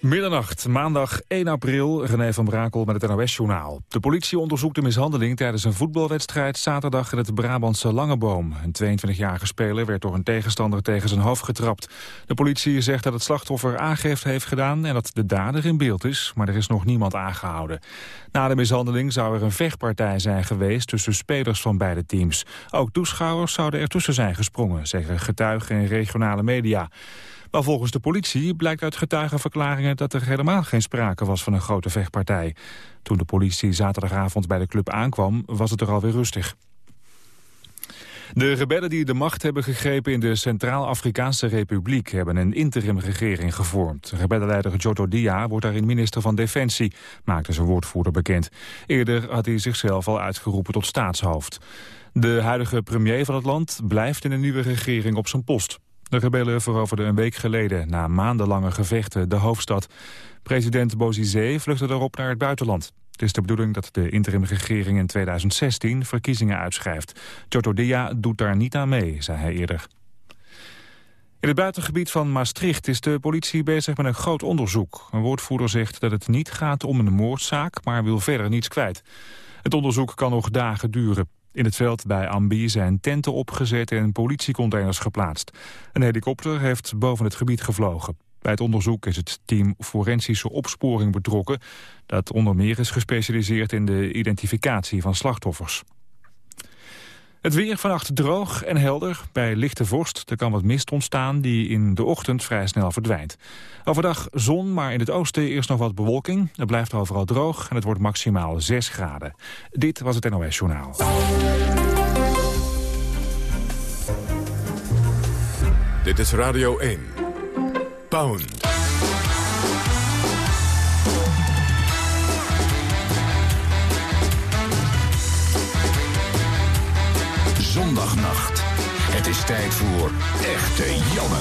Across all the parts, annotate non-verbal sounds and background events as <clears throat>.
Middernacht, maandag 1 april, René van Brakel met het NOS-journaal. De politie onderzoekt de mishandeling tijdens een voetbalwedstrijd zaterdag in het Brabantse Langeboom. Een 22-jarige speler werd door een tegenstander tegen zijn hoofd getrapt. De politie zegt dat het slachtoffer aangifte heeft gedaan en dat de dader in beeld is, maar er is nog niemand aangehouden. Na de mishandeling zou er een vechtpartij zijn geweest tussen spelers van beide teams. Ook toeschouwers zouden ertussen zijn gesprongen, zeggen getuigen in regionale media. Maar volgens de politie blijkt uit getuigenverklaringen dat er helemaal geen sprake was van een grote vechtpartij. Toen de politie zaterdagavond bij de club aankwam, was het er alweer rustig. De rebellen die de macht hebben gegrepen in de Centraal-Afrikaanse Republiek hebben een interimregering gevormd. Rebellenleider Joto Dia wordt daarin minister van Defensie, maakte zijn woordvoerder bekend. Eerder had hij zichzelf al uitgeroepen tot staatshoofd. De huidige premier van het land blijft in een nieuwe regering op zijn post. De rebellen veroverden een week geleden na maandenlange gevechten de hoofdstad. President Bozizé vluchtte daarop naar het buitenland. Het is de bedoeling dat de interimregering in 2016 verkiezingen uitschrijft. Dia doet daar niet aan mee, zei hij eerder. In het buitengebied van Maastricht is de politie bezig met een groot onderzoek. Een woordvoerder zegt dat het niet gaat om een moordzaak, maar wil verder niets kwijt. Het onderzoek kan nog dagen duren. In het veld bij Ambi zijn tenten opgezet en politiecontainers geplaatst. Een helikopter heeft boven het gebied gevlogen. Bij het onderzoek is het team Forensische Opsporing betrokken... dat onder meer is gespecialiseerd in de identificatie van slachtoffers. Het weer vannacht droog en helder. Bij lichte vorst er kan wat mist ontstaan die in de ochtend vrij snel verdwijnt. Overdag zon, maar in het oosten eerst nog wat bewolking. Het blijft overal droog en het wordt maximaal 6 graden. Dit was het NOS Journaal. Dit is Radio 1. Pound. Zondagnacht. Het is tijd voor Echte Janne.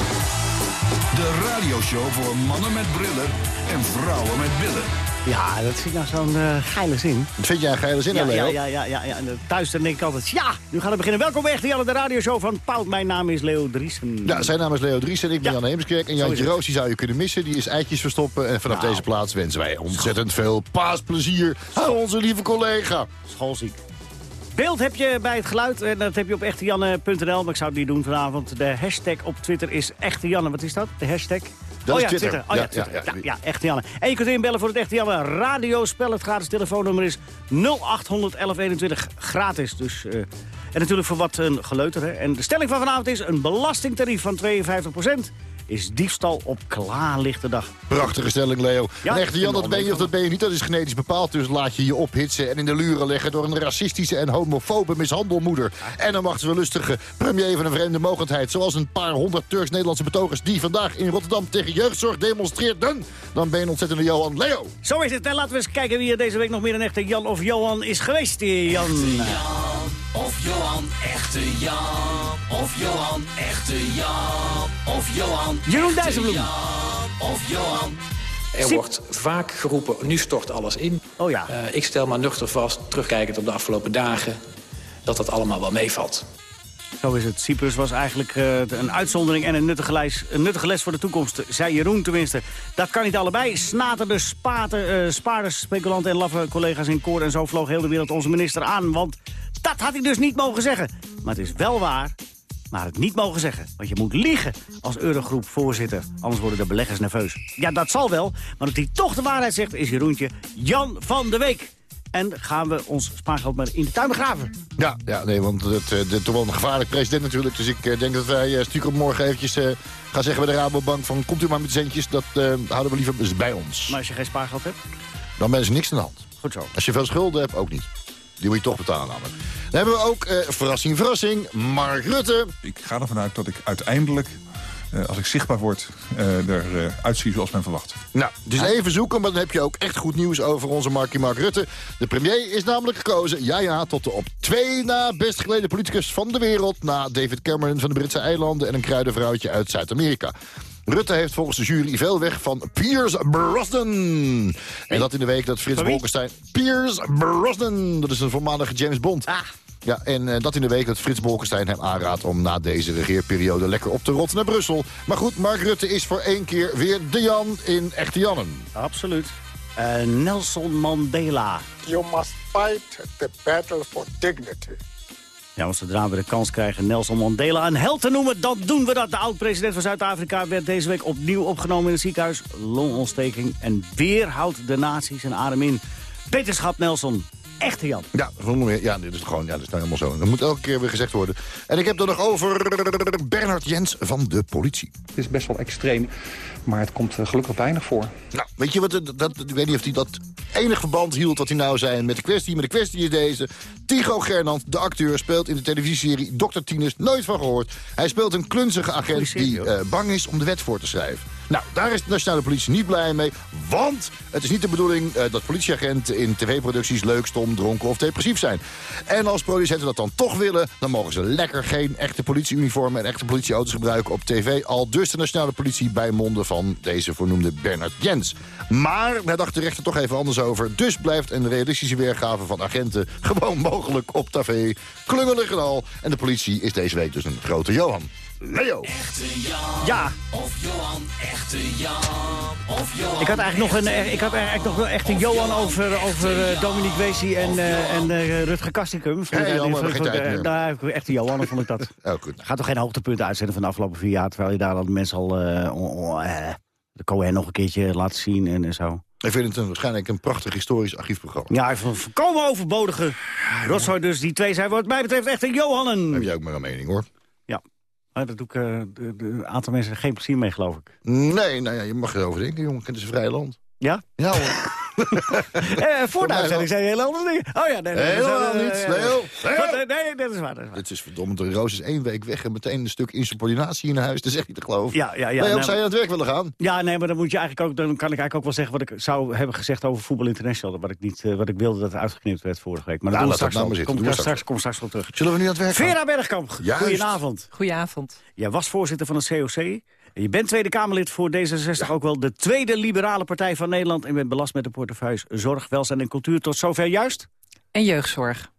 De radioshow voor mannen met brillen en vrouwen met billen. Ja, dat vind ik nou zo'n uh, geile zin. Dat vind jij een geile zin, ja, Leo? Ja, ja, ja, ja, En thuis dan denk ik altijd, ja, nu gaan we beginnen. Welkom bij Echte Janne, de radioshow van Pout. Mijn naam is Leo Driesen. Ja, zijn naam is Leo Driesen, ik ben Jan Heemskerk. En Jantje Roos, die zou je kunnen missen, die is eitjes verstoppen. En vanaf nou. deze plaats wensen wij ontzettend veel paasplezier aan onze lieve collega. Schoolziek. Beeld heb je bij het geluid en dat heb je op echtejanne.nl. Maar ik zou het niet doen vanavond. De hashtag op Twitter is echtejanne. Wat is dat? De hashtag? Dat oh ja, Twitter. Oh ja, Twitter. Ja, ja, ja, Echte Janne. En je kunt inbellen voor het Echte Janne radiospel. Het gratis telefoonnummer is 0800 1121. Gratis. Dus, uh, en natuurlijk voor wat een geleuter. Hè. En de stelling van vanavond is een belastingtarief van 52 is diefstal op klaarlichte dag. Prachtige stelling, Leo. Ja, en echte Jan, dat ben je of dat ben je niet. Dat is genetisch bepaald. Dus laat je je ophitsen en in de luren leggen... door een racistische en homofobe mishandelmoeder. En een machtswellustige premier van een vreemde mogendheid... zoals een paar honderd Turks-Nederlandse betogers... die vandaag in Rotterdam tegen jeugdzorg demonstreerden. Dan ben je een ontzettende Johan Leo. Zo is het. En laten we eens kijken wie er deze week nog meer een echte Jan of Johan is geweest. Jan. Of Johan, echte Jan. Of Johan, echte Jan. Of Johan, Jeroen Dijsselbloem. Of Johan. Er wordt vaak geroepen, nu stort alles in. Oh ja. Uh, ik stel maar nuchter vast, terugkijkend op de afgelopen dagen... dat dat allemaal wel meevalt. Zo is het. Cyprus was eigenlijk uh, een uitzondering en een nuttige, les, een nuttige les voor de toekomst. Zei Jeroen tenminste. Dat kan niet allebei. Snaterde, spaten, uh, spaarders, speculanten en laffe collega's in koor. En zo vloog heel de wereld onze minister aan. Want dat had hij dus niet mogen zeggen. Maar het is wel waar maar het niet mogen zeggen. Want je moet liegen als Eurogroep-voorzitter. Anders worden de beleggers nerveus. Ja, dat zal wel. Maar dat hij toch de waarheid zegt, is Jeroentje Jan van de Week. En gaan we ons spaargeld maar in de tuin begraven. Ja, ja nee, want het is toch wel een gevaarlijk president natuurlijk. Dus ik uh, denk dat wij uh, stiekem morgen eventjes uh, gaan zeggen bij de Rabobank... van komt u maar met centjes, dat houden we liever bij ons. Maar als je geen spaargeld hebt? Dan ben je niks aan de hand. Goed zo. Als je veel schulden hebt, ook niet. Die moet je toch betalen namelijk. Dan hebben we ook, uh, verrassing, verrassing, Mark Rutte. Ik ga ervan uit dat ik uiteindelijk uh, als ik zichtbaar word, uh, eruit zie zoals men verwacht. Nou, dus even zoeken, maar dan heb je ook echt goed nieuws over onze Markie Mark Rutte. De premier is namelijk gekozen, ja ja, tot de op twee na best geleden politicus van de wereld... na David Cameron van de Britse eilanden en een kruidenvrouwtje uit Zuid-Amerika. Rutte heeft volgens de jury veel weg van Piers Brosnan. En dat in de week dat Frits Bolkestein... Piers Brosnan, dat is een voormalige James Bond. Ah. Ja, en eh, dat in de week dat Frits Bolkestein hem aanraadt... om na deze regeerperiode lekker op te rot naar Brussel. Maar goed, Mark Rutte is voor één keer weer de Jan in Echte Jannen. Absoluut. Eh, Nelson Mandela. You must fight the battle for dignity. Ja, want zodra we de kans krijgen Nelson Mandela een held te noemen... dan doen we dat. De oud-president van Zuid-Afrika werd deze week opnieuw opgenomen in het ziekenhuis. Longontsteking. En weer houdt de natie zijn adem in. Beterschap Nelson. Echte Jan. Ja, zonder meer. ja, dit is gewoon, ja, dat is nou helemaal zo. Dat moet elke keer weer gezegd worden. En ik heb er nog over Bernard Jens van de politie. Het is best wel extreem, maar het komt eh, gelukkig weinig voor. Nou, weet je wat, dat, ik weet niet of hij dat enig verband hield wat hij nou zei met de kwestie. Maar de kwestie is deze. Tycho Gernand, de acteur, speelt in de televisieserie Dr. Tinus. Nooit van gehoord. Hij speelt een klunzige agent die eh, bang is om de wet voor te schrijven. Nou, daar is de nationale politie niet blij mee. Want het is niet de bedoeling eh, dat politieagenten in tv-producties leuk, stom, dronken of depressief zijn. En als producenten dat dan toch willen, dan mogen ze lekker geen echte politieuniformen en echte politieauto's gebruiken op tv. Al dus de nationale politie bij monden van deze voornoemde Bernard Jens. Maar daar dacht de rechter toch even anders over. Dus blijft een realistische weergave van agenten gewoon mogelijk op tv. Klungelig en al. En de politie is deze week dus een grote Johan. Leo. Echte Jan. Ja. Of Johan, echte Jan. Of Johan. Ik had eigenlijk nog een, ik had eigenlijk nog wel echt een Johan over, over eh, Dominique Weesie en, eh, en eh, Rutger Kastikum. Ik geen tijd meer. Nou, echt een Johan vond ik dat. <laughs> Oh, goed. Gaat toch geen hoogtepunten uitzenden van de afgelopen vier jaar... terwijl je daar al de mensen al eh, eh, de Cohen nog een keertje laat zien en, en zo. Ik vind het een, waarschijnlijk een prachtig historisch archiefprogramma. Ja, ik vond het volkomen overbodige rotzooi. Dus die twee zijn wat mij betreft echt een Johannen. heb jij ook maar een mening, hoor. Maar daar doe ik eh, een aantal mensen geen plezier mee, geloof ik. Nee, nou ja, je mag erover denken, jongen. Het is een vrij land. Ja? Ja, hoor. <laughs> <laughs> Eh, voor de uitzending zei je hele andere dingen. Oh ja, nee. nee Helemaal dat is, niet. eh, Nee, dat is waar. Dat is waar. Het is verdomme, de Roos is één week weg en meteen een stuk insubordinatie in huis. Dat is echt niet te geloven. Ja, ja, ja. Nee, zou je aan het werk willen gaan? Ja, nee, maar dan, moet je eigenlijk ook, dan kan ik eigenlijk ook wel zeggen... wat ik zou hebben gezegd over Voetbal International. Wat ik, niet, eh, wat ik wilde dat het uitgeknipt werd vorige week. Maar Ja, dat straks nou wel. maar zitten. Kom straks, kom straks op terug. Zullen we nu aan het werk gaan? Vera Bergkamp, goedenavond. Goedenavond. Jij was voorzitter van het COC. Je bent Tweede Kamerlid voor D66, ook wel de tweede liberale partij van Nederland. En bent belast met de portefeuilles Zorg, Welzijn en Cultuur. Tot zover juist? En jeugdzorg.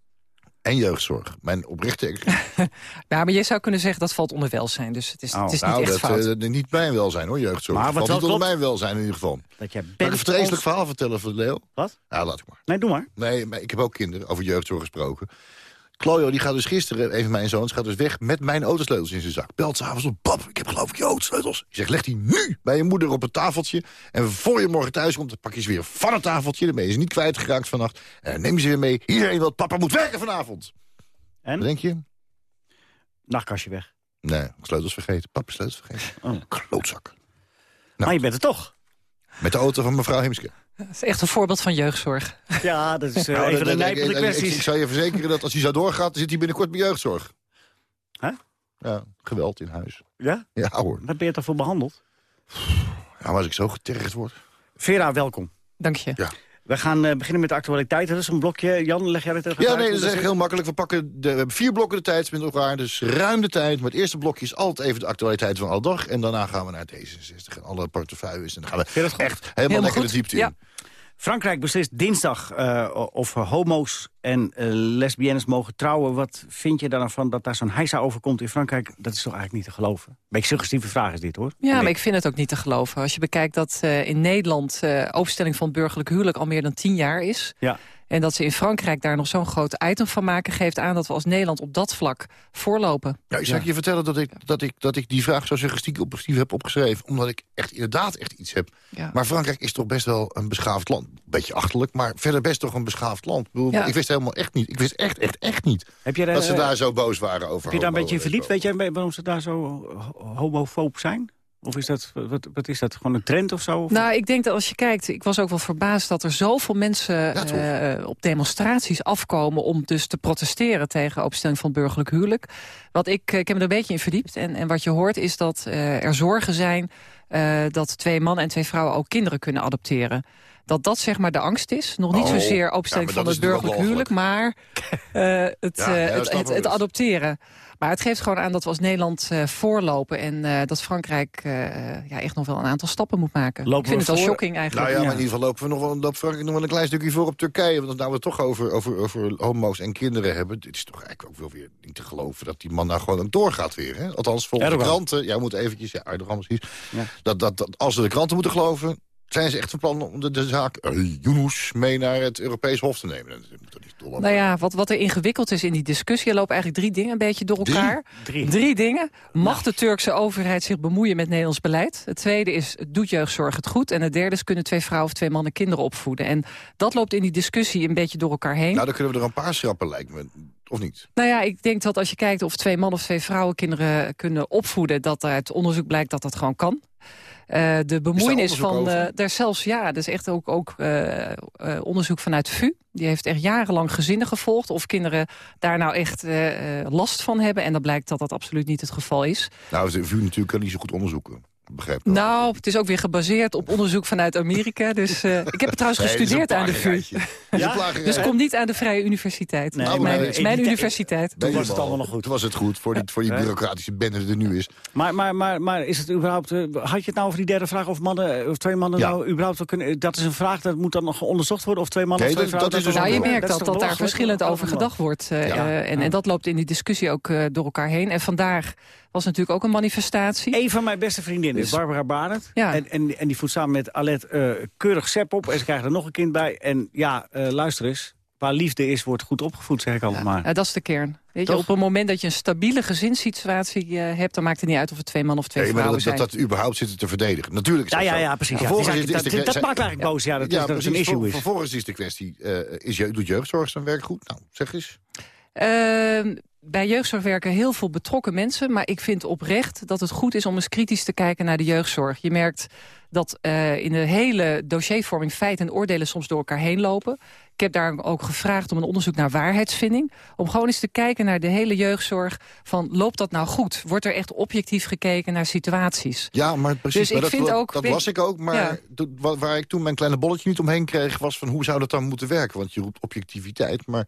En jeugdzorg. Mijn oprechte... Nou, <laughs> maar je zou kunnen zeggen dat valt onder welzijn. Dus het is, Oh, het is nou, niet echt dat, fout. eh, niet mijn welzijn hoor, jeugdzorg. Maar Maar wat valt niet onder mijn welzijn in ieder geval. Dat jij Kan ik bent een vreselijk ons- verhaal vertellen voor Leo? Wat? Ja, laat ik maar. Nee, doe maar. Nee, maar ik heb ook kinderen over jeugdzorg gesproken. Klojo, die gaat dus gisteren, een van mijn zoons, gaat dus weg met mijn autosleutels in zijn zak. Belt s'avonds op, pap, ik heb geloof ik je autosleutels. Ik zeg, leg die nu bij je moeder op het tafeltje. En voor je morgen thuis komt, dan pak je ze weer van het tafeltje. Dan ben je ze niet kwijtgeraakt vannacht. En dan neem je ze weer mee. Iedereen wil, papa moet werken vanavond. En? Wat denk je? Nachtkastje weg. Nee, sleutels vergeten. Papa sleutels vergeten. Oh. Klootzak. Maar je bent er toch. Met de auto van mevrouw Heemske. Het is echt een voorbeeld van jeugdzorg. Ja, dat is <laughs> eh, Nou, een van de dat- dat- nijpende ik- ik- zou je verzekeren dat als hij zo doorgaat, dan zit hij binnenkort bij jeugdzorg. Hè? Ja, geweld in huis. Ja? Ja hoor. Daar ben je toch voor behandeld? Ja, maar als ik zo getergd word. Vera, welkom. Dank je. Ja. We gaan eh, beginnen met de actualiteiten. Dat is een blokje. Jan, leg jij het even Ja, uit? nee, dat is echt heel makkelijk. We, pakken de, we hebben vier blokken de tijd met elkaar, dus ruim de tijd. Maar het eerste blokje is altijd even de actualiteit van alle dag. En daarna gaan we naar D66 en alle portefeuilles. En dan gaan we echt helemaal Helemaal lekker goed. de diepte Ja. Frankrijk beslist dinsdag eh, of homo's en eh, lesbiennes mogen trouwen. Wat vind je daar van dat daar zo'n heisa over komt in Frankrijk? Dat is toch eigenlijk niet te geloven? Beetje suggestieve vraag is dit, hoor. Ja, maar ik vind het ook niet te geloven. Als je bekijkt dat eh, in Nederland eh overstelling van burgerlijk huwelijk al meer dan tien jaar is. Ja. En dat ze in Frankrijk daar nog zo'n groot item van maken... geeft aan dat we als Nederland op dat vlak voorlopen. Ja, ik zal je vertellen dat ik, dat, ik, dat ik die vraag zo suggestief op heb opgeschreven. Omdat ik echt inderdaad echt iets heb. Ja. Maar Frankrijk is toch best wel een beschaafd land. Beetje achterlijk, maar verder best toch een beschaafd land. Ik, bedoel, Ja. ik wist helemaal echt niet. Ik wist echt, echt, echt niet Heb je, dat ze eh, daar zo boos waren over. heb je daar een beetje zo. Weet jij waarom ze daar zo ho- homofoob zijn? Of is dat, wat, wat is dat, gewoon een trend of zo? Of- Nou, ik denk dat als je kijkt, ik was ook wel verbaasd dat er zoveel mensen eh, op demonstraties afkomen om dus te protesteren tegen opstelling van het burgerlijk huwelijk. Wat ik, eh, ik heb me er een beetje in verdiept en, en wat je hoort is dat eh, er zorgen zijn eh, dat twee mannen en twee vrouwen ook kinderen kunnen adopteren. dat dat zeg maar de angst is. Nog niet Oh, zozeer openstelling ja, maar van het burgerlijk huwelijk, maar eh, het, Ja, eh, ja, dat het, adopteren. Maar het geeft gewoon aan dat we als Nederland eh, voorlopen... en eh, dat Frankrijk eh, ja, echt nog wel een aantal stappen moet maken. Lopen ik vind we het wel voor? shocking eigenlijk. Nou ja, maar in ieder geval lopen we nog wel, loopt Frankrijk nog wel een klein stukje voor op Turkije. Want nou we het toch over, over, over homo's en kinderen hebben. Dit is toch eigenlijk ook wel weer niet te geloven dat die man nou gewoon ook doorgaat weer. Hè? Althans, volgens Erdogan. de kranten. Ja, we moeten eventjes, ja, Erdogan precies. Ja. Dat, dat, dat, als we de kranten moeten geloven, zijn ze echt van plan om de, de zaak uh, Yunus mee naar het Europees Hof te nemen. Dat moet toch niet dol aan Nou ja, wat, wat er ingewikkeld is in die discussie... er lopen eigenlijk drie dingen een beetje door Drie? elkaar. Drie. dingen. Mag de Turkse overheid zich bemoeien met Nederlands beleid? Het tweede is, doet jeugdzorg het goed? En het derde is, kunnen twee vrouwen of twee mannen kinderen opvoeden? En dat loopt in die discussie een beetje door elkaar heen. Nou, dan kunnen we er een paar schrappen, lijkt me. Of niet? Nou ja, ik denk dat als je kijkt of twee mannen of twee vrouwen kinderen kunnen opvoeden... dat uit onderzoek blijkt dat dat gewoon kan. Eh, de bemoeienis van... over? eh, daar zelfs, ja, dat is echt ook, ook eh, onderzoek vanuit VU. Die heeft echt jarenlang gezinnen gevolgd... of kinderen daar nou echt last van hebben. En dan blijkt dat dat absoluut niet het geval is. Nou, VU natuurlijk kan niet zo goed onderzoeken. Begrijp ik wel. Nou, het is ook weer gebaseerd op onderzoek vanuit Amerika. Dus eh, <laughs> ik heb het trouwens Nee, gestudeerd aan de VU. plagerij. Dus kom niet aan de Vrije Universiteit. Nee, is maar mijn, in het is mijn universiteit. Je was het wel. allemaal nog goed. Toen was het goed voor die, voor die bureaucratische bende die er nu is. Maar, maar, maar, maar is het überhaupt... eh, had je het nou over die derde vraag of mannen of twee mannen Ja. nou überhaupt wel kunnen... Dat is een vraag, dat moet dan nog onderzocht worden of twee mannen Nee, of twee dat- vrouwen... dat is dus Nou, je merkt dat, dat daar verschillend over gedacht wordt. eh, Ja. eh, en, en dat loopt in die discussie ook eh, door elkaar heen. En vandaag was natuurlijk ook een manifestatie. Een van mijn beste vriendinnen is Dus- Barbara Barend. Ja. En, en, en die voedt samen met Alet eh, keurig sep op. En ze krijgen er nog een kind bij. En ja, eh, luister eens. Waar liefde is, wordt goed opgevoed, zeg ik altijd maar. Ja, dat is de kern. Weet je, op het moment dat je een stabiele gezinssituatie eh, hebt... dan maakt het niet uit of het twee mannen of twee Nee, maar dat, vrouwen dat, zijn. dat überhaupt zitten te verdedigen. Natuurlijk is Ja, dat ja, zo. ja, precies. Ja. Vervolgens Die is- zaak- is de- dat, dat maakt eigenlijk boos, ja, dat, Ja, is, dat een precies. issue is. Vervolgens is de kwestie, eh, is je, doet jeugdzorg zijn werk goed? Nou, zeg eens. Ehm, bij jeugdzorg werken heel veel betrokken mensen. Maar ik vind oprecht dat het goed is om eens kritisch te kijken naar de jeugdzorg. Je merkt dat eh, in de hele dossiervorming feiten en oordelen soms door elkaar heen lopen. Ik heb daar ook gevraagd om een onderzoek naar waarheidsvinding. Om gewoon eens te kijken naar de hele jeugdzorg. Van loopt dat nou goed? Wordt er echt objectief gekeken naar situaties? Ja, maar precies. Dus maar ik dat, vind dat, ook- dat weet- las ik ook. Maar Ja. waar ik toen mijn kleine bolletje niet omheen kreeg... was van hoe zou dat dan moeten werken? Want je roept objectiviteit, maar...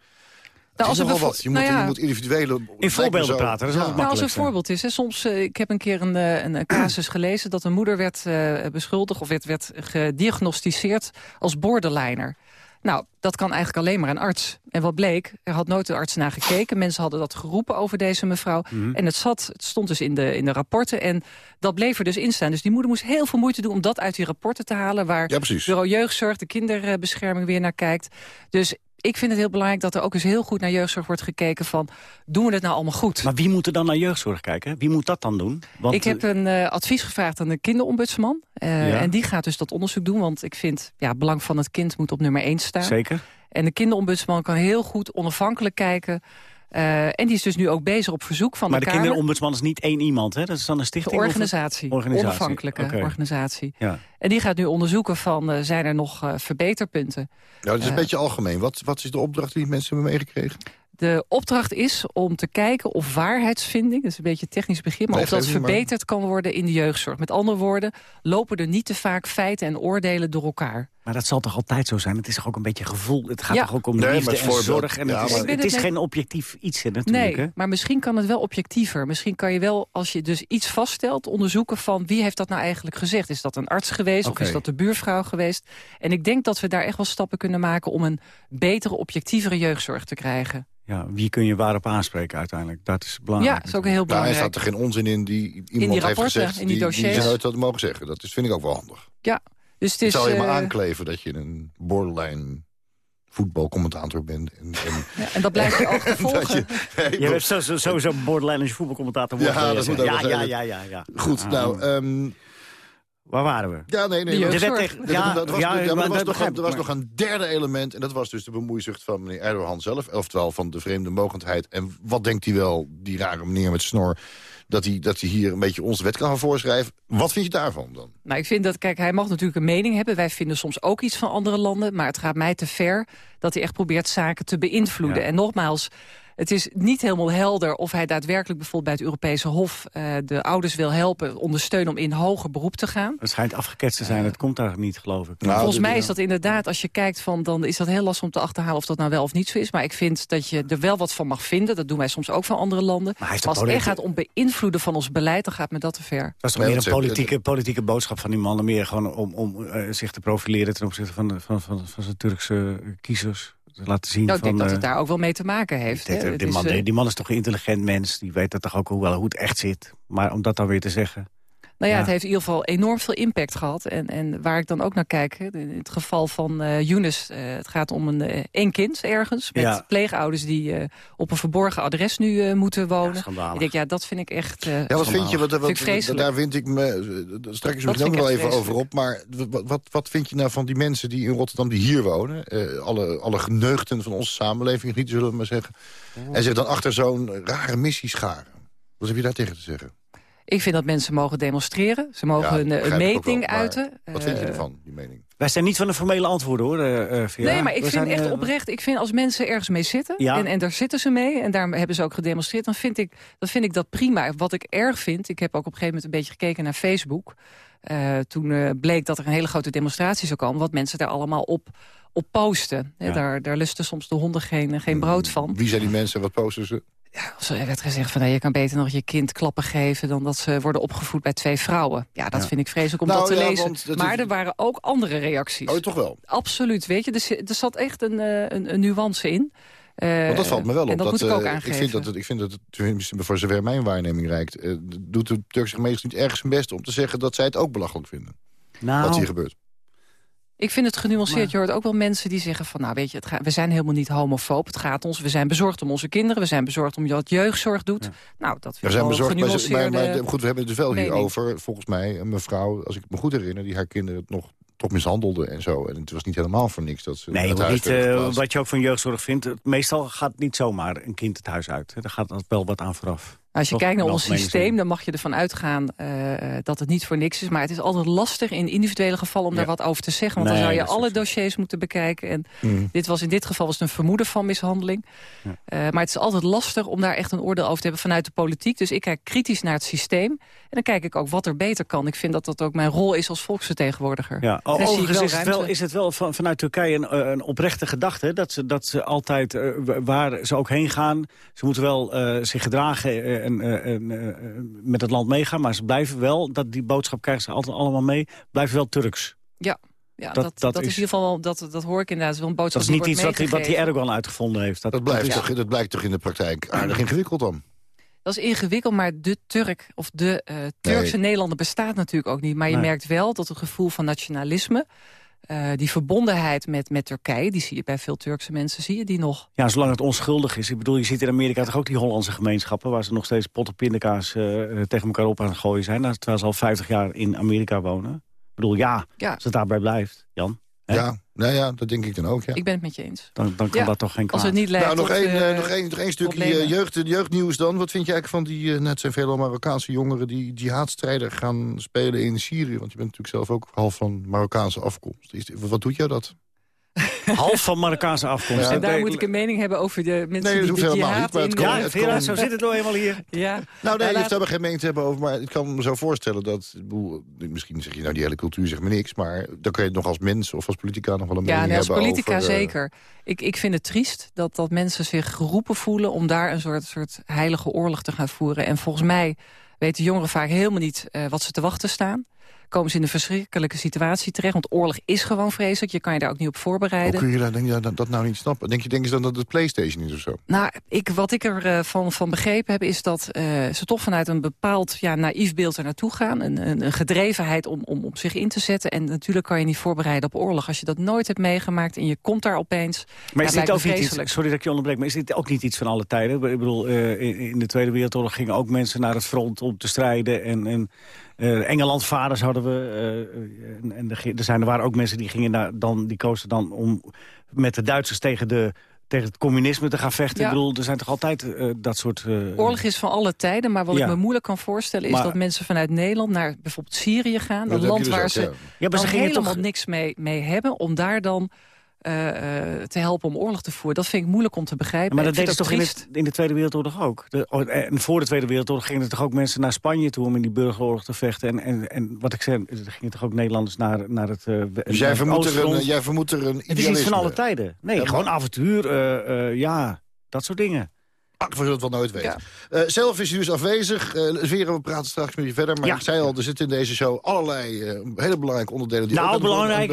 Het als is er wat. Je moet, nou ja. je moet individuele... In voorbeelden praten, dat is Ja. altijd Nou, als een voorbeeld is, hè, soms, eh, ik heb een keer een, eh, een, een <clears throat> casus gelezen... dat een moeder werd eh, beschuldigd of werd, werd gediagnosticeerd als borderliner. Nou, dat kan eigenlijk alleen maar een arts. En wat bleek, er had nooit een arts naar gekeken. Mensen hadden dat geroepen over deze mevrouw. Mhm. En het, zat, het stond dus in de, in de rapporten. En dat bleef er dus in staan. Dus die moeder moest heel veel moeite doen om dat uit die rapporten te halen... waar Ja, precies. Bureau Jeugdzorg, de kinderbescherming weer naar kijkt. Dus ik vind het heel belangrijk dat er ook eens heel goed naar jeugdzorg wordt gekeken... van, doen we het nou allemaal goed? Maar wie moet er dan naar jeugdzorg kijken? Wie moet dat dan doen? Want, ik heb eh, een eh, advies gevraagd aan de kinderombudsman. eh, Ja. En die gaat dus dat onderzoek doen. Want ik vind, ja, het belang van het kind moet op nummer 1 staan. Zeker. En de kinderombudsman kan heel goed onafhankelijk kijken. Eh, en die is dus nu ook bezig op verzoek van Maar de, de Kamer. kinderombudsman is niet één iemand, hè? Dat is dan een De stichting? of- organisatie, Organisatie, onafhankelijke organisatie. Ja. En die gaat nu onderzoeken van, eh, zijn er nog eh, verbeterpunten? Nou, dat is een beetje algemeen. Wat, wat is de opdracht die mensen hebben meegekregen? De opdracht is om te kijken of waarheidsvinding... dat is een beetje een technisch begrip... maar Nee, of dat maar- verbeterd kan worden in de jeugdzorg. Met andere woorden, lopen er niet te vaak feiten en oordelen door elkaar. Maar dat zal toch altijd zo zijn? Het is toch ook een beetje gevoel? Het gaat Ja. toch ook om Nee, maar liefde het en zorg? En ja, het is, het het is net- geen objectief iets hè, natuurlijk, Nee, hè? maar misschien kan het wel objectiever. Misschien kan je wel, als je dus iets vaststelt... onderzoeken van wie heeft dat nou eigenlijk gezegd. Is dat een arts geweest of is dat de buurvrouw geweest? En ik denk dat we daar echt wel stappen kunnen maken... om een betere, objectievere jeugdzorg te krijgen. Ja, wie kun je waarop aanspreken uiteindelijk? Dat is belangrijk. ja, dat is ook heel Nou, er belangrijk. staat er geen onzin in die iemand die heeft rapporten, gezegd... in die die, dossiers. ze nooit had mogen zeggen. Dat is, vind ik ook wel handig. Ja, dus het is... zou je maar eh, aankleven dat je een borderline voetbalcommentator bent. En, en, <laughs> ja, en dat blijft je <laughs> ook volgen. je, bent sowieso, sowieso borderline als je voetbalcommentator wordt. Ja, dat moet ook ja, ja, ja, ja, ja. Goed, Ah, nou... ehm, Waar waren we? ja, nee, nee. De wet tegen... Ja, dat was, ja, ja, maar maar er was, nog, er was nog een derde element... en dat was dus de bemoeizucht van meneer Erdogan zelf... oftewel van de vreemde mogendheid. En wat denkt hij wel, die rare meneer met snor... dat hij, dat hij hier een beetje onze wet kan gaan voorschrijven. Wat vind je daarvan dan? Nou, ik vind dat, kijk, hij mag natuurlijk een mening hebben. Wij vinden soms ook iets van andere landen. Maar het gaat mij te ver dat hij echt probeert zaken te beïnvloeden. Ja. En nogmaals, het is niet helemaal helder of hij daadwerkelijk bijvoorbeeld bij het Europese Hof... Uh, de ouders wil helpen, ondersteunen om in hoger beroep te gaan. Het schijnt afgeketst te zijn, het komt daar niet, geloof ik. Nou, Volgens mij is dat inderdaad, als je kijkt van... dan is dat heel lastig om te achterhalen of dat nou wel of niet zo is. Maar ik vind dat je er wel wat van mag vinden. Dat doen wij soms ook van andere landen. Maar, als het echt gaat om beïnvloeden van ons beleid... dan gaat me dat te ver. Dat is toch meer een politieke, politieke boodschap van die mannen. Meer gewoon om, om uh, zich te profileren ten opzichte van, de, van, van, van zijn Turkse kiezers laten zien. Nou, ik denk dat het daar ook wel mee te maken heeft. Denk, die, man, is, die man is toch een intelligent mens. Die weet dat toch ook wel, hoe het echt zit. Maar om dat dan weer te zeggen... Nou ja, ja, het heeft in ieder geval enorm veel impact gehad. En, en waar ik dan ook naar kijk, in het geval van uh, Younes... Uh, het gaat om een uh, één kind ergens... met ja. pleegouders die op een verborgen adres nu moeten wonen. Ja, ik denk, ja, dat vind ik echt Ja, wat vind je? Wat, wat, vind daar vind ik me... Straks ook wel even over op. Maar wat, wat, wat vind je nou van die mensen die in Rotterdam die hier wonen? alle, alle geneugten van onze samenleving, niet zullen we maar zeggen. Oh. En zich dan achter zo'n rare missie scharen. Wat heb je daar tegen te zeggen? Ik vind dat mensen mogen demonstreren. Ze mogen ja, een, een meting wel, uiten. Wat vind je ervan, die mening? Wij zijn niet van de formele antwoorden, hoor. Uh, nee, maar ik We vind zijn, echt uh, oprecht... Ik vind als mensen ergens mee zitten... Ja. En, en daar zitten ze mee... en daar hebben ze ook gedemonstreerd... dan vind ik, dan vind ik dat prima. Wat ik erg vind... Ik heb ook op een gegeven moment een beetje gekeken naar Facebook... Uh, toen bleek dat er een hele grote demonstratie zou komen... wat mensen daar allemaal op, op posten. Ja. Daar, daar lusten soms de honden geen, geen brood van. Wie zijn die mensen? Wat posten ze? Ja, er werd gezegd van nou, je kan beter nog je kind klappen geven... dan dat ze worden opgevoed bij twee vrouwen. Ja, dat ja. vind ik vreselijk om nou, dat te ja, lezen. Maar is... er waren ook andere reacties. Oh, toch wel? Absoluut, weet je. Er, er zat echt een, een, een nuance in. Uh, Want dat valt me wel op. En dat, dat moet ik ook uh, aangeven. Ik vind dat, het, ik vind dat het, tenminste voor zover mijn waarneming reikt... Uh, doet de Turkse gemeente niet ergens zijn best om te zeggen... dat zij het ook belachelijk vinden. Nou, wat hier gebeurt. Ik vind het genuanceerd. Maar... Je hoort ook wel mensen die zeggen van... nou weet je, het gaat, we zijn helemaal niet homofoob. Het gaat ons, we zijn bezorgd om onze kinderen. We zijn bezorgd om wat jeugdzorg doet. Ja. Nou, dat vind we zijn bezorgd, maar, maar, maar, goed, we hebben het er wel hier over. Volgens mij een mevrouw, als ik me goed herinner... die haar kinderen nog toch mishandelde en zo. En het was niet helemaal voor niks dat ze Nee, het huis niet, uh, wat je ook van jeugdzorg vindt... meestal gaat niet zomaar een kind het huis uit. Daar gaat wel wat aan vooraf. Als je Toch kijkt naar ons systeem, dan mag je ervan uitgaan uh, dat het niet voor niks is. Maar het is altijd lastig in individuele gevallen om ja. daar wat over te zeggen. Want nee, dan zou je alle dossiers moeten bekijken. En mm. dit was in dit geval was het een vermoeden van mishandeling. Ja. Uh, maar het is altijd lastig om daar echt een oordeel over te hebben vanuit de politiek. Dus ik kijk kritisch naar het systeem. En dan kijk ik ook wat er beter kan. Ik vind dat dat ook mijn rol is als volksvertegenwoordiger. Ja. Overigens is het, wel, is het wel van, vanuit Turkije een, een oprechte gedachte... dat ze, dat ze altijd, uh, waar ze ook heen gaan... ze moeten wel zich gedragen en met het land meegaan. Maar ze blijven wel, dat, die boodschap krijgen ze altijd allemaal mee, blijven wel Turks. Ja, ja, dat, dat, dat, dat is in ieder geval wel, dat, dat hoor ik inderdaad. wel een boodschap dat is niet iets wat die, wat die Erdogan uitgevonden heeft. Dat, blijft ja. toch, dat blijkt toch in de praktijk aardig ingewikkeld dan? Dat is ingewikkeld, maar de Turk of de uh, Turkse nee. Nederlander bestaat natuurlijk ook niet. Maar je nee. merkt wel dat het gevoel van nationalisme... Uh, die verbondenheid met, met Turkije, die zie je bij veel Turkse mensen, zie je die nog? Ja, zolang het onschuldig is. Ik bedoel, je ziet in Amerika toch ook die Hollandse gemeenschappen... waar ze nog steeds pot op pindakaas uh, tegen elkaar op aan het gooien zijn... terwijl ze al 50 jaar in Amerika wonen. Ik bedoel, ja, ja. als het daarbij blijft, Jan. Hè? Ja, nou ja, dat denk ik dan ook, ja. Ik ben het met je eens. Dan, dan kan ja, dat toch geen kwaad. Als het niet leidt nou, nog één, uh, nog één, nog één stukje jeugd, jeugdnieuws dan. Wat vind je eigenlijk van die, uh, net zijn veel Marokkaanse jongeren... die jihadstrijder gaan spelen in Syrië? Want je bent natuurlijk zelf ook half van Marokkaanse afkomst. Is, wat doet jou dat? Half van Marokkaanse afkomst. Ja, en daar moet ik een mening hebben over de mensen nee, die helemaal niet, maar het in... Ja, het zo zit het nou eenmaal hier. Ja. Nou nee, je hoeft daar geen mening te hebben over. Maar ik kan me zo voorstellen dat... Misschien zeg je nou, die hele cultuur zegt me niks. Maar dan kan je het nog als mens of als politica nog wel een mening ja, nee, hebben als politica over, zeker. Ik, ik vind het triest dat, dat mensen zich geroepen voelen... om daar een soort, soort heilige oorlog te gaan voeren. En volgens mij weten jongeren vaak helemaal niet uh, wat ze te wachten staan komen ze in een verschrikkelijke situatie terecht. Want oorlog is gewoon vreselijk. Je kan je daar ook niet op voorbereiden. Hoe kun je daar, denk je, dat, dat nou niet snappen? Denk je, denk je dan dat het Playstation is of zo? Nou, ik, wat ik ervan uh, van, van begrepen heb... is dat uh, ze toch vanuit een bepaald ja, naïef beeld er naartoe gaan. Een, een, een, gedrevenheid om, om op zich in te zetten. En natuurlijk kan je niet voorbereiden op oorlog. Als je dat nooit hebt meegemaakt en je komt daar opeens... Maar is dit ook niet iets, sorry dat ik je onderbreek, maar is dit ook niet iets van alle tijden? Ik bedoel, uh, in, in de Tweede Wereldoorlog gingen ook mensen naar het front om te strijden... en, en uh, Engeland vaders hadden we. Uh, en de, er, zijn, er waren ook mensen die gingen naar, dan, die kozen dan om met de Duitsers tegen de tegen het communisme te gaan vechten. Ja. Ik bedoel, er zijn toch altijd uh, dat soort... Uh, Oorlog is van alle tijden, maar wat ja. ik me moeilijk kan voorstellen... is maar, dat mensen vanuit Nederland naar bijvoorbeeld Syrië gaan. Een land waar ook, ze, ja. ja maar ze helemaal toch... niks mee, mee hebben... om daar dan eh, eh, te helpen om oorlog te voeren. Dat vind ik moeilijk om te begrijpen. Maar dat deden ze toch in, het- in de Tweede Wereldoorlog ook? De, oh, en voor de Tweede Wereldoorlog gingen er toch ook mensen naar Spanje toe... om in die burgeroorlog te vechten. En, en, en wat ik zei, er gingen toch ook Nederlanders naar, naar het... eh, Dus jij vermoedt, er een, jij vermoedt er een Het is iets idealisme. van alle tijden. Nee, Ja, maar- gewoon avontuur, eh, eh, ja, dat soort dingen. Ah, we zullen het wel nooit weten. Eh, zelf is hij dus afwezig. Vera, we praten straks met je verder. Maar Ja. ik zei al, er zitten in deze show allerlei eh, hele belangrijke onderdelen. Die nou, belangrijk,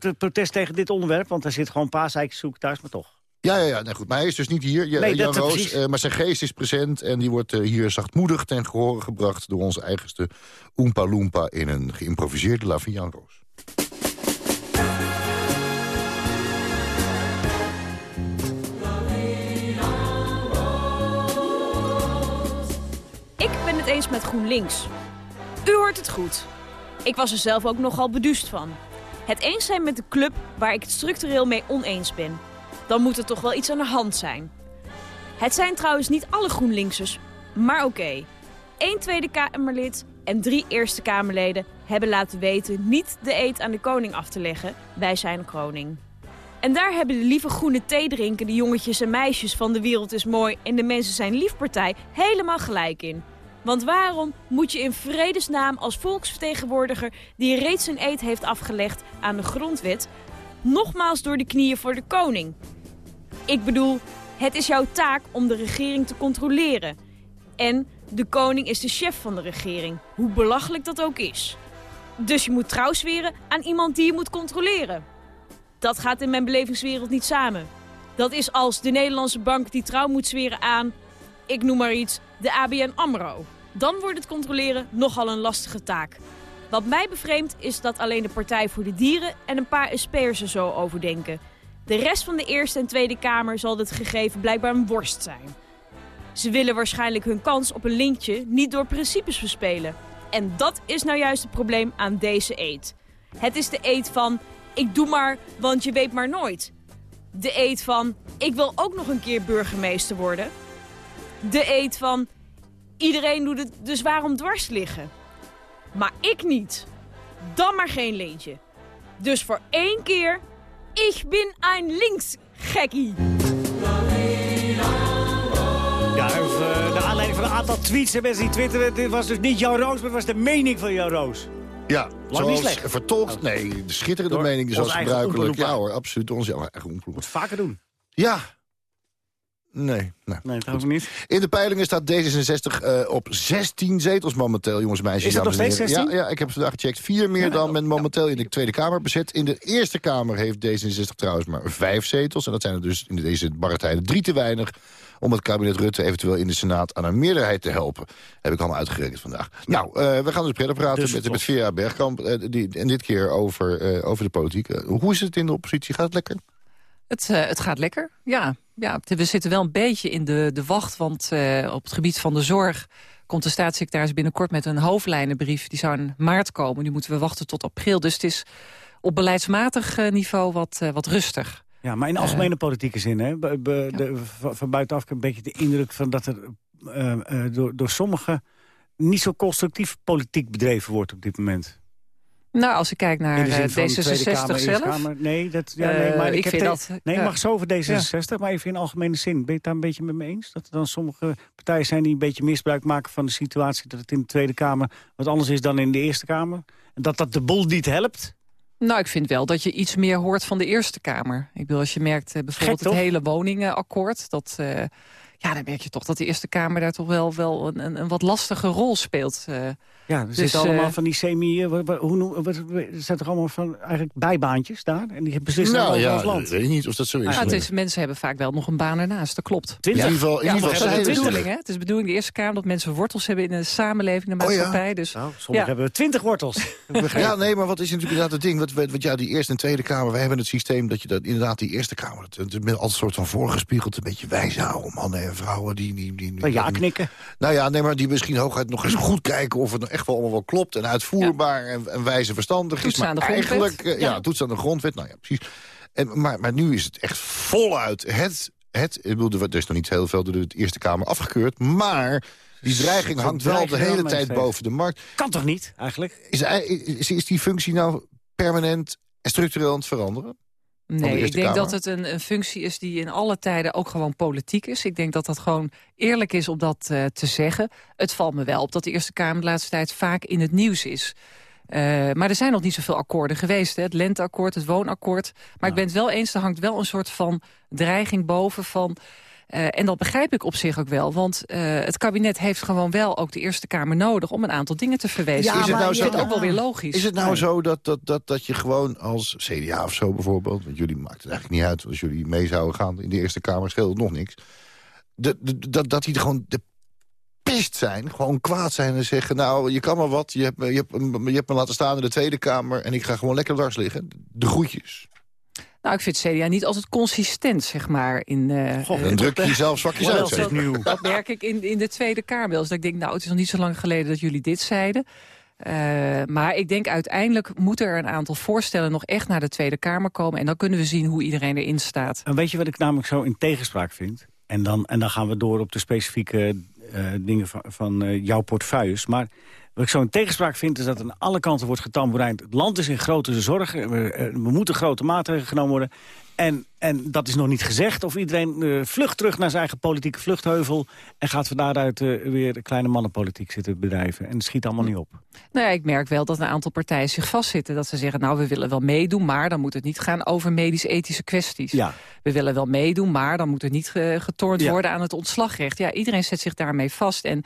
de protest tegen dit onderwerp... want daar zit gewoon paaseikzoek thuis, maar toch. Ja, ja, ja nee, goed. Maar hij is dus niet hier, Ja, Nee, Jan Roos. maar zijn geest is present en die wordt hier zachtmoedig ten gehore gebracht... door onze eigenste Oompa Loompa in een geïmproviseerde La Jan Roos. Eens met GroenLinks. U hoort het goed. Ik was er zelf ook nogal beduust van. Het eens zijn met de club waar ik het structureel mee oneens ben. Dan moet er toch wel iets aan de hand zijn. Het zijn trouwens niet alle GroenLinksers, maar oké. Eén Tweede Kamerlid en drie Eerste Kamerleden hebben laten weten niet de eed aan de koning af te leggen bij zijn kroning. En daar hebben de lieve groene theedrinkende jongetjes en meisjes van De Wereld is Mooi en De Mensen Zijn Liefpartij helemaal gelijk in. Want waarom moet je in vredesnaam als volksvertegenwoordiger die reeds een eed heeft afgelegd aan de grondwet, nogmaals door de knieën voor de koning? Ik bedoel, het is jouw taak om de regering te controleren. En de koning is de chef van de regering, hoe belachelijk dat ook is. Dus je moet trouw zweren aan iemand die je moet controleren. Dat gaat in mijn belevingswereld niet samen. Dat is als de Nederlandse bank die trouw moet zweren aan, ik noem maar iets, de ABN AMRO. Dan wordt het controleren nogal een lastige taak. Wat mij bevreemdt is dat alleen de Partij voor de Dieren en een paar SP'ers er zo over denken. De rest van de Eerste en Tweede Kamer zal dit gegeven blijkbaar een worst zijn. Ze willen waarschijnlijk hun kans op een linkje niet door principes verspelen. En dat is nou juist het probleem aan deze eed. Het is de eed van, ik doe maar, want je weet maar nooit. De eed van, ik wil ook nog een keer burgemeester worden. De eed van, iedereen doet het, dus waarom dwars liggen? Maar ik niet. Dan maar geen leentje. Dus voor één keer, ik ben een linksgekkie. Ja, even, de aanleiding van een aantal tweets en mensen die twitteren... dit was dus niet jouw Roos, maar het was de mening van jouw Roos. Ja, niet zoals slecht. vertolkt. Nee, de schitterende Door mening zoals gebruikelijk. Ja hoor, absoluut. Onze eigen Oompa Loompa. Vaker doen. Ja. Nee, nou. Nee, trouwens niet. In de peilingen staat D66 eh, op 16 zetels momenteel, jongens en meisjes. Is dat nog steeds heren. 16? Ja, ja, ik heb vandaag gecheckt. Vier meer dan men momenteel in de Tweede Kamer bezet. In de Eerste Kamer heeft D66 trouwens maar vijf zetels. En dat zijn er dus in deze barre tijden drie te weinig... om het kabinet Rutte eventueel in de Senaat aan een meerderheid te helpen. Heb ik allemaal uitgerekend vandaag. Nou, eh, we gaan dus verder praten Dus met, met Vera Bergkamp. eh, die, en dit keer over, eh, over de politiek. Hoe is het in de oppositie? Gaat het lekker? Het, eh, het gaat lekker, ja. Ja. We zitten wel een beetje in de, de wacht, want eh, op het gebied van de zorg... komt de staatssecretaris binnenkort met een hoofdlijnenbrief. Die zou in maart komen, nu moeten we wachten tot april. Dus het is op beleidsmatig eh, niveau wat, eh, wat rustig. Ja, maar in de algemene politieke zin, hè? Be- be- de, van, buitenaf een beetje de indruk van dat er door, door sommigen niet zo constructief politiek bedreven wordt op dit moment. Nou, als ik kijk naar de eh, van Tweede D66 Kamer, Eerste zelf... Kamer. Nee, dat, ja, nee, Eh, maar ik, vind dat, Nee, ja. mag zo over D66, maar even in algemene zin. Ben je het daar een beetje met me eens? Dat er dan sommige partijen zijn die een beetje misbruik maken van de situatie... dat het in de Tweede Kamer wat anders is dan in de Eerste Kamer? En dat dat de boel niet helpt? Nou, ik vind wel dat je iets meer hoort van de Eerste Kamer. Ik bedoel, als je merkt eh, bijvoorbeeld Gek, het hele woningenakkoord... Dat, ja, dan merk je toch dat de Eerste Kamer daar toch wel, wel een, een, een wat lastige rol speelt. eh. Ja, er Dus, zitten allemaal eh, van die semi... eh, Hoe noem, wat, er zijn toch allemaal van eigenlijk bijbaantjes daar? En die beslissen nou over ja, ons land. weet ik niet of dat zo is. Nou, het Nee. is, mensen hebben vaak wel nog een baan ernaast, dat klopt. in Twintig? ieder geval, in Ja, ieder geval dat is bedoeling, hè? Het is de bedoeling, de Eerste Kamer, dat mensen wortels hebben in de samenleving, de Oh ja. maatschappij. Dus Nou, sommigen Ja. hebben twintig wortels. <laughs> Ja, nee, maar wat is natuurlijk inderdaad het ding? Wat, wat, wat ja, die Eerste en Tweede Kamer, wij hebben het systeem dat je dat inderdaad die Eerste Kamer, het, het, een soort van voorgespiegeld, een beetje wijs houden, mannen en vrouwen die... die, die, die Van ja knikken. nou ja, nee, maar die misschien hooguit nog eens goed kijken of het nou echt wel allemaal wel klopt en uitvoerbaar en, en wijze verstandig Toetsen is. aan Maar de grondwet. eigenlijk, eh, ja, Ja. toets aan de grondwet, nou ja, precies. En, maar, maar nu is het echt voluit het, het, ik bedoel, er is nog niet heel veel door de Eerste Kamer afgekeurd, maar die dreiging hangt wel de hele tijd boven de markt. Kan toch niet, eigenlijk? Is, is, is die functie nou permanent en structureel aan het veranderen? Nee, ik denk dat het een, een, functie is die in alle tijden ook gewoon politiek is. Ik denk dat dat gewoon eerlijk is om dat uh, te zeggen. Het valt me wel op dat de Eerste Kamer de laatste tijd vaak in het nieuws is. Uh, maar er zijn nog niet zoveel akkoorden geweest. Hè? Het lenteakkoord, het woonakkoord. Maar ik ben het wel eens, er hangt wel een soort van dreiging boven van... Uh, en dat begrijp ik op zich ook wel. Want uh, het kabinet heeft gewoon wel ook de Eerste Kamer nodig... om een aantal dingen te verwezen. Ja, is het nou zo, ook wel weer logisch. Is het nou zo dat, dat, dat, dat je gewoon als CDA of zo bijvoorbeeld... want jullie maakt het eigenlijk niet uit als jullie mee zouden gaan... in de Eerste Kamer scheelt nog niks... Dat, dat, dat die gewoon de pist zijn, gewoon kwaad zijn en zeggen... nou, je kan maar wat, je hebt, me, je, hebt, je hebt me laten staan in de Tweede Kamer... en ik ga gewoon lekker dwars liggen. De groetjes. Nou, ik vind CDA niet als het consistent, zeg maar. In, uh, Goh, dan druk je jezelf zwakjes uit. Dat, nieuw. dat merk ik in, in de Tweede Kamer. Dus dat ik denk, nou, het is nog niet zo lang geleden dat jullie dit zeiden. Uh, maar ik denk uiteindelijk moeten er een aantal voorstellen nog echt naar de Tweede Kamer komen. En dan kunnen we zien hoe iedereen erin staat. En weet je wat ik namelijk zo in tegenspraak vind? En dan, en dan gaan we door op de specifieke uh, dingen van, van uh, jouw portefeuilles. Maar wat ik zo een tegenspraak vind is dat aan alle kanten wordt getamboerijnd. Het land is in grote zorgen. We, uh, we moeten grote maatregelen genomen worden. En, en dat is nog niet gezegd. Of iedereen uh, vlucht terug naar zijn eigen politieke vluchtheuvel... en gaat van daaruit uh, weer kleine mannenpolitiek zitten bedrijven. En het schiet allemaal niet op. Nou ja, ik merk wel dat een aantal partijen zich vastzitten. Dat ze zeggen, nou, we willen wel meedoen... maar dan moet het niet gaan over medisch-ethische kwesties. Ja. We willen wel meedoen, maar dan moet het niet getornd ja. worden aan het ontslagrecht. Ja, iedereen zet zich daarmee vast. En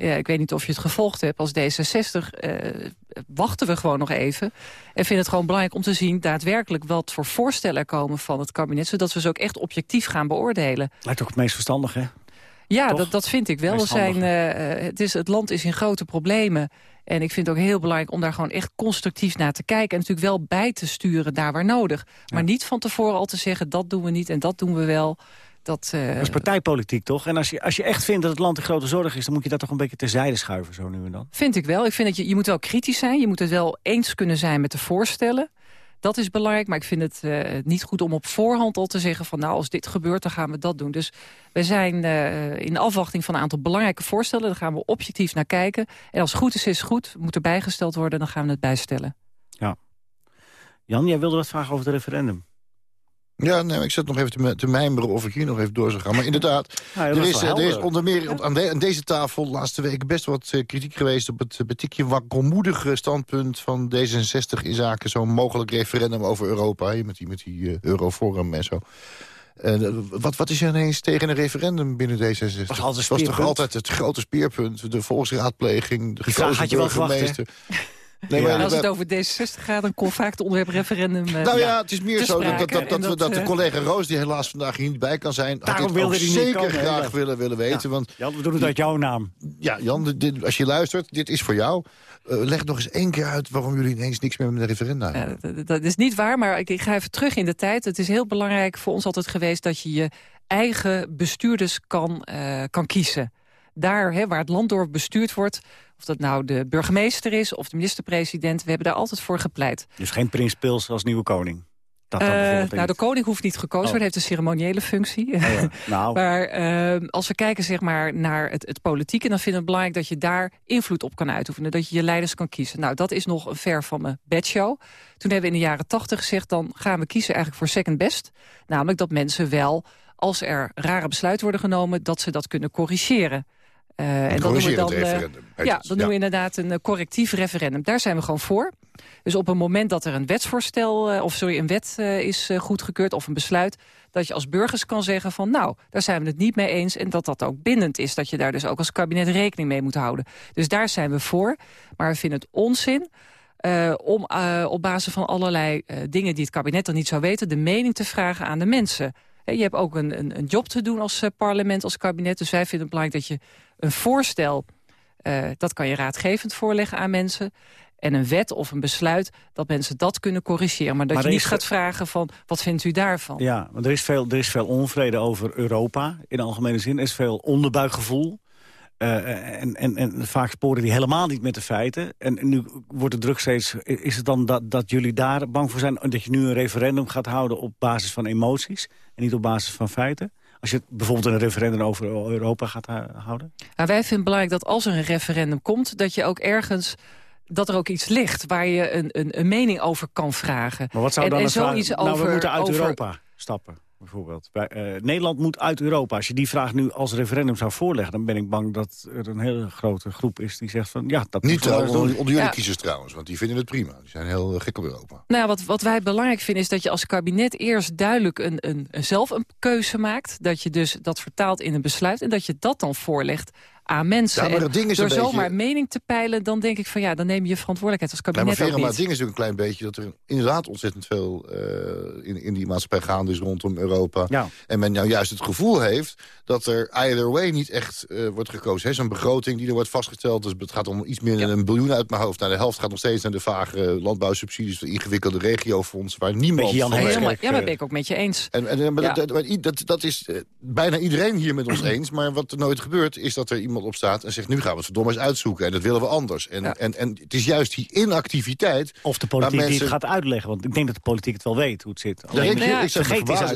ja, ik weet niet of je het gevolgd hebt, als D66 uh, wachten we gewoon nog even. En vinden het gewoon belangrijk om te zien daadwerkelijk wat voor voorstellen er komen van het kabinet. Zodat we ze ook echt objectief gaan beoordelen. Lijkt ook het meest verstandig, hè? Ja, dat, dat vind ik wel. Zijn, uh, het, is, het land is in grote problemen. En ik vind het ook heel belangrijk om daar gewoon echt constructief naar te kijken. En natuurlijk wel bij te sturen daar waar nodig. Maar ja. niet van tevoren al te zeggen, dat doen we niet en dat doen we wel. Dat, uh... dat, is partijpolitiek, toch? En als je, als je echt vindt dat het land in grote zorg is... dan moet je dat toch een beetje terzijde schuiven, zo nu en dan? Vind ik wel. Ik vind dat je, je moet wel kritisch zijn. Je moet het wel eens kunnen zijn met de voorstellen. Dat is belangrijk, maar ik vind het uh, niet goed om op voorhand al te zeggen... van nou, als dit gebeurt, dan gaan we dat doen. Dus we zijn uh, in afwachting van een aantal belangrijke voorstellen. Daar gaan we objectief naar kijken. En als het goed is, is goed. Moet er bijgesteld worden, dan gaan we het bijstellen. Ja. Jan, jij wilde wat vragen over het referendum. Ja, nee, ik zat nog even te, te mijmeren of ik hier nog even door zou gaan. Maar inderdaad, <laughs> ja, er, is, er is onder meer op, aan, de, aan, deze tafel de laatste weken best wat uh, kritiek geweest... op het betikje wakkelmoedige standpunt van D66 in zaken zo'n mogelijk referendum over Europa. Met die, met die uh, Euroforum en zo. Uh, wat, wat is er ineens tegen een referendum binnen D66? Was, altijd was toch altijd het grote speerpunt? De volksraadpleging, de gekozen burgemeester. <laughs> Nee, maar als het over D66 gaat, dan komt vaak het onderwerp referendum uh, Nou ja, ja, het is meer zo dat, dat, dat, dat, we, dat de collega Roos, die helaas vandaag hier niet bij kan zijn... Daarom wilde hij zeker komen, graag ja. willen, willen weten. Ja. Want, Jan, we doen het uit jouw naam. Ja, Jan, dit, als je luistert, dit is voor jou. Uh, leg nog eens één keer uit waarom jullie ineens niks meer met de referenda hebben. Uh, dat, dat is niet waar, maar ik, ik ga even terug in de tijd. Het is heel belangrijk voor ons altijd geweest dat je je eigen bestuurders kan, uh, kan kiezen daar hè, waar het land door bestuurd wordt... of dat nou de burgemeester is of de minister-president... we hebben daar altijd voor gepleit. Dus geen prins Pils als nieuwe koning? Dat uh, nou, de koning hoeft niet gekozen oh. worden, heeft een ceremoniële functie. Oh ja. <laughs> nou. maar uh, als we kijken zeg maar, naar het, het politieke... dan vind ik het belangrijk dat je daar invloed op kan uitoefenen. Dat je je leiders kan kiezen. Nou, dat is nog een ver van mijn bedshow. Toen hebben we in de jaren tachtig gezegd... dan gaan we kiezen eigenlijk voor second best. Namelijk dat mensen wel, als er rare besluiten worden genomen... dat ze dat kunnen corrigeren. Uh, en dan doen we dan, uh, ja, dan ja. doen we inderdaad een uh, correctief referendum. Daar zijn we gewoon voor. Dus op het moment dat er een wetsvoorstel, of sorry, een wet is goedgekeurd of een besluit, dat je als burgers kan zeggen van nou, daar zijn we het niet mee eens en dat dat ook bindend is. Dat je daar dus ook als kabinet rekening mee moet houden. Dus daar zijn we voor. Maar we vinden het onzin om op basis van allerlei dingen die het kabinet dan niet zou weten, de mening te vragen aan de mensen. Je hebt ook een, een, een job te doen als parlement, als kabinet. Dus wij vinden het belangrijk dat je een voorstel, uh, dat kan je raadgevend voorleggen aan mensen. En een wet of een besluit, dat mensen dat kunnen corrigeren. Maar dat maar je niet gaat vragen van, wat vindt u daarvan? Ja, want er is veel, er is veel onvrede over Europa, in de algemene zin. Er is veel onderbuikgevoel. Uh, en, en, en vaak sporen die helemaal niet met de feiten. En, en nu wordt de druk steeds... Is het dan dat, dat jullie daar bang voor zijn... dat je nu een referendum gaat houden op basis van emoties... en niet op basis van feiten? Als je bijvoorbeeld een referendum over Europa gaat houden? Nou, wij vinden het belangrijk dat als er een referendum komt... dat je ook ergens dat er ook iets ligt waar je een, een, een mening over kan vragen. Maar wat zou en, dan en zoiets nou, over, we moeten uit over- Europa stappen, bijvoorbeeld. Wij, eh, Nederland moet uit Europa. Als je die vraag nu als referendum zou voorleggen... dan ben ik bang dat er een hele grote groep is die zegt van... ja, dat Niet doen. onder, onder jullie Ja. kiezers trouwens, want die vinden het prima. Die zijn heel eh, gek op Europa. Nou, wat, wat wij belangrijk vinden is dat je als kabinet eerst duidelijk een, een, een- zelf een keuze maakt. Dat je dus dat vertaalt in een besluit en dat je dat dan voorlegt aan mensen. Ja, maar het ding is door een beetje- zomaar mening te peilen, dan denk ik van ja, dan neem je je verantwoordelijkheid als Ja, maar kabinet Vera, maar het ding is natuurlijk een klein beetje... dat er inderdaad ontzettend veel eh, in, in die maatschappij gaande is rondom Europa. Ja. En men nou juist het gevoel heeft dat er either way niet echt eh, wordt gekozen. Hè, Zo'n begroting die er wordt vastgesteld. Dus het gaat om iets meer dan een biljoen uit mijn hoofd. Nou, de helft gaat nog steeds naar de vage landbouwsubsidies... de ingewikkelde regiofondsen waar niemand Jan van. Helemaal, ja, maar ben ik ook met je eens. En, en, maar Ja. dat, dat, dat is eh, bijna iedereen hier met ons <clears throat> eens. Maar wat er nooit gebeurt, is dat er iemand op staat en zegt... nu gaan we het verdomme eens uitzoeken en dat willen we anders. En, Ja. en, en het is juist die inactiviteit... Of de politiek waar die mensen- het gaat uitleggen. Want ik denk dat de politiek het wel weet hoe het zit. Ja, Alleen ik, Nou ja, ik zou me verbazen,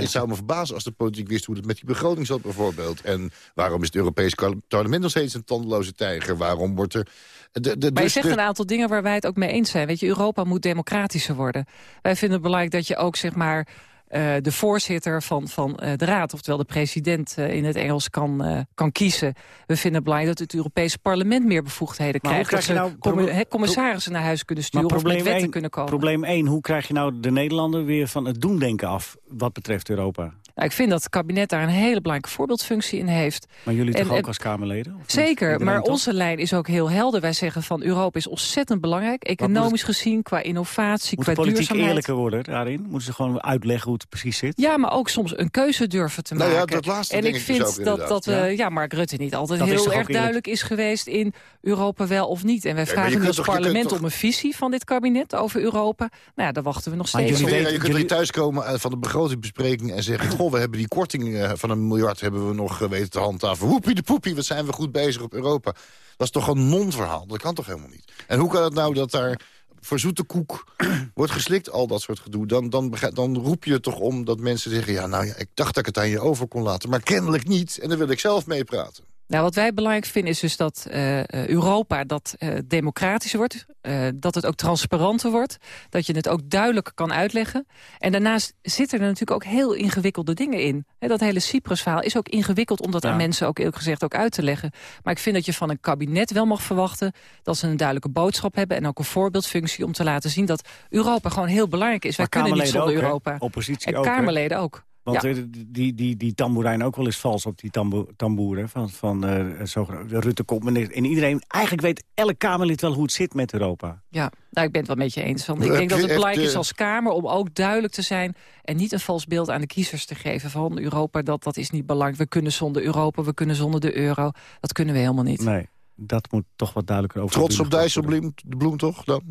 het, zou me als de politiek wist hoe het met die begroting zat bijvoorbeeld. En waarom is het Europese parlement nog steeds een tandeloze tijger? Waarom wordt er... De, de, Maar je dus zegt de- een aantal dingen waar wij het ook mee eens zijn. Weet je, Europa moet democratischer worden. Wij vinden het belangrijk dat je ook zeg maar eh, de voorzitter van, van eh, de Raad... oftewel de president eh, in het Engels kan, kan kiezen. We vinden het belangrijk dat het Europese parlement meer bevoegdheden Maar krijgt. Dat krijg ze nou commissarissen naar huis kunnen sturen... Of met wetten één- kunnen komen. Probleem 1, hoe krijg je nou de Nederlander weer van het doemdenken af... wat betreft Europa? Nou, ik vind dat het kabinet daar een hele belangrijke voorbeeldfunctie in heeft. Maar jullie En- toch ook en- als Kamerleden? Zeker, maar toch? onze lijn is ook heel helder. Wij zeggen van Europa is ontzettend belangrijk. Economisch gezien, qua innovatie, Moet qua de politiek duurzaamheid. eerlijker worden daarin? Moeten ze gewoon uitleggen hoe het precies zit? Ja, maar ook soms een keuze durven te Nou ja, maken. dat laatste en ik dus vind ook dat, dat eh, ja. Mark Rutte niet altijd Dat heel erg eerlijk? duidelijk is geweest in Europa wel of niet. En wij vragen nu als parlement toch- om een visie van dit kabinet over Europa. Nou ja, daar wachten we nog Maar steeds jullie op. Vera, weten- je kunt jullie- niet thuiskomen van de begrotingsbespreking en zeggen... goh, we hebben die korting eh, van een miljard hebben we nog eh, weten te handhaven. Woepie de poepie, wat zijn we goed bezig op Europa. Dat is toch een non-verhaal? Dat kan toch helemaal niet? En hoe kan het nou dat daar voor zoete koek <clears throat> wordt geslikt, al dat soort gedoe... Dan, dan, dan roep je toch om dat mensen zeggen... ja, nou ja, ik dacht dat ik het aan je over kon laten, maar kennelijk niet. En dan wil ik zelf meepraten. Nou, wat wij belangrijk vinden is dus dat eh, eh, Europa dat eh, democratischer wordt. dat het ook transparanter wordt. Dat je het ook duidelijk kan uitleggen. En daarnaast zitten er natuurlijk ook heel ingewikkelde dingen in. Dat hele Cyprus-verhaal is ook ingewikkeld om dat Ja. aan mensen ook eerlijk gezegd ook uit te leggen. Maar ik vind dat je van een kabinet wel mag verwachten dat ze een duidelijke boodschap hebben. En ook een voorbeeldfunctie om te laten zien dat Europa gewoon heel belangrijk is. Wij kunnen niet zonder ook? Europa. Oppositie En ook? Kamerleden ook. Want Ja. eh, die, die, die tamboerijn ook wel eens vals op die tambo tamboeren. Van, van eh zogenaamde Rutte komt. En en iedereen, eigenlijk weet elk Kamerlid wel hoe het zit met Europa. Ja, nou, ik ben het wel met je eens. Want ik denk dat het belangrijk is als Kamer om ook duidelijk te zijn... en niet een vals beeld aan de kiezers te geven van Europa. Dat, dat is niet belangrijk. We kunnen zonder Europa, we kunnen zonder de euro. Dat kunnen we helemaal niet. Nee, dat moet toch wat duidelijker over. Trots op. Dijsselbloem de bloem toch dan?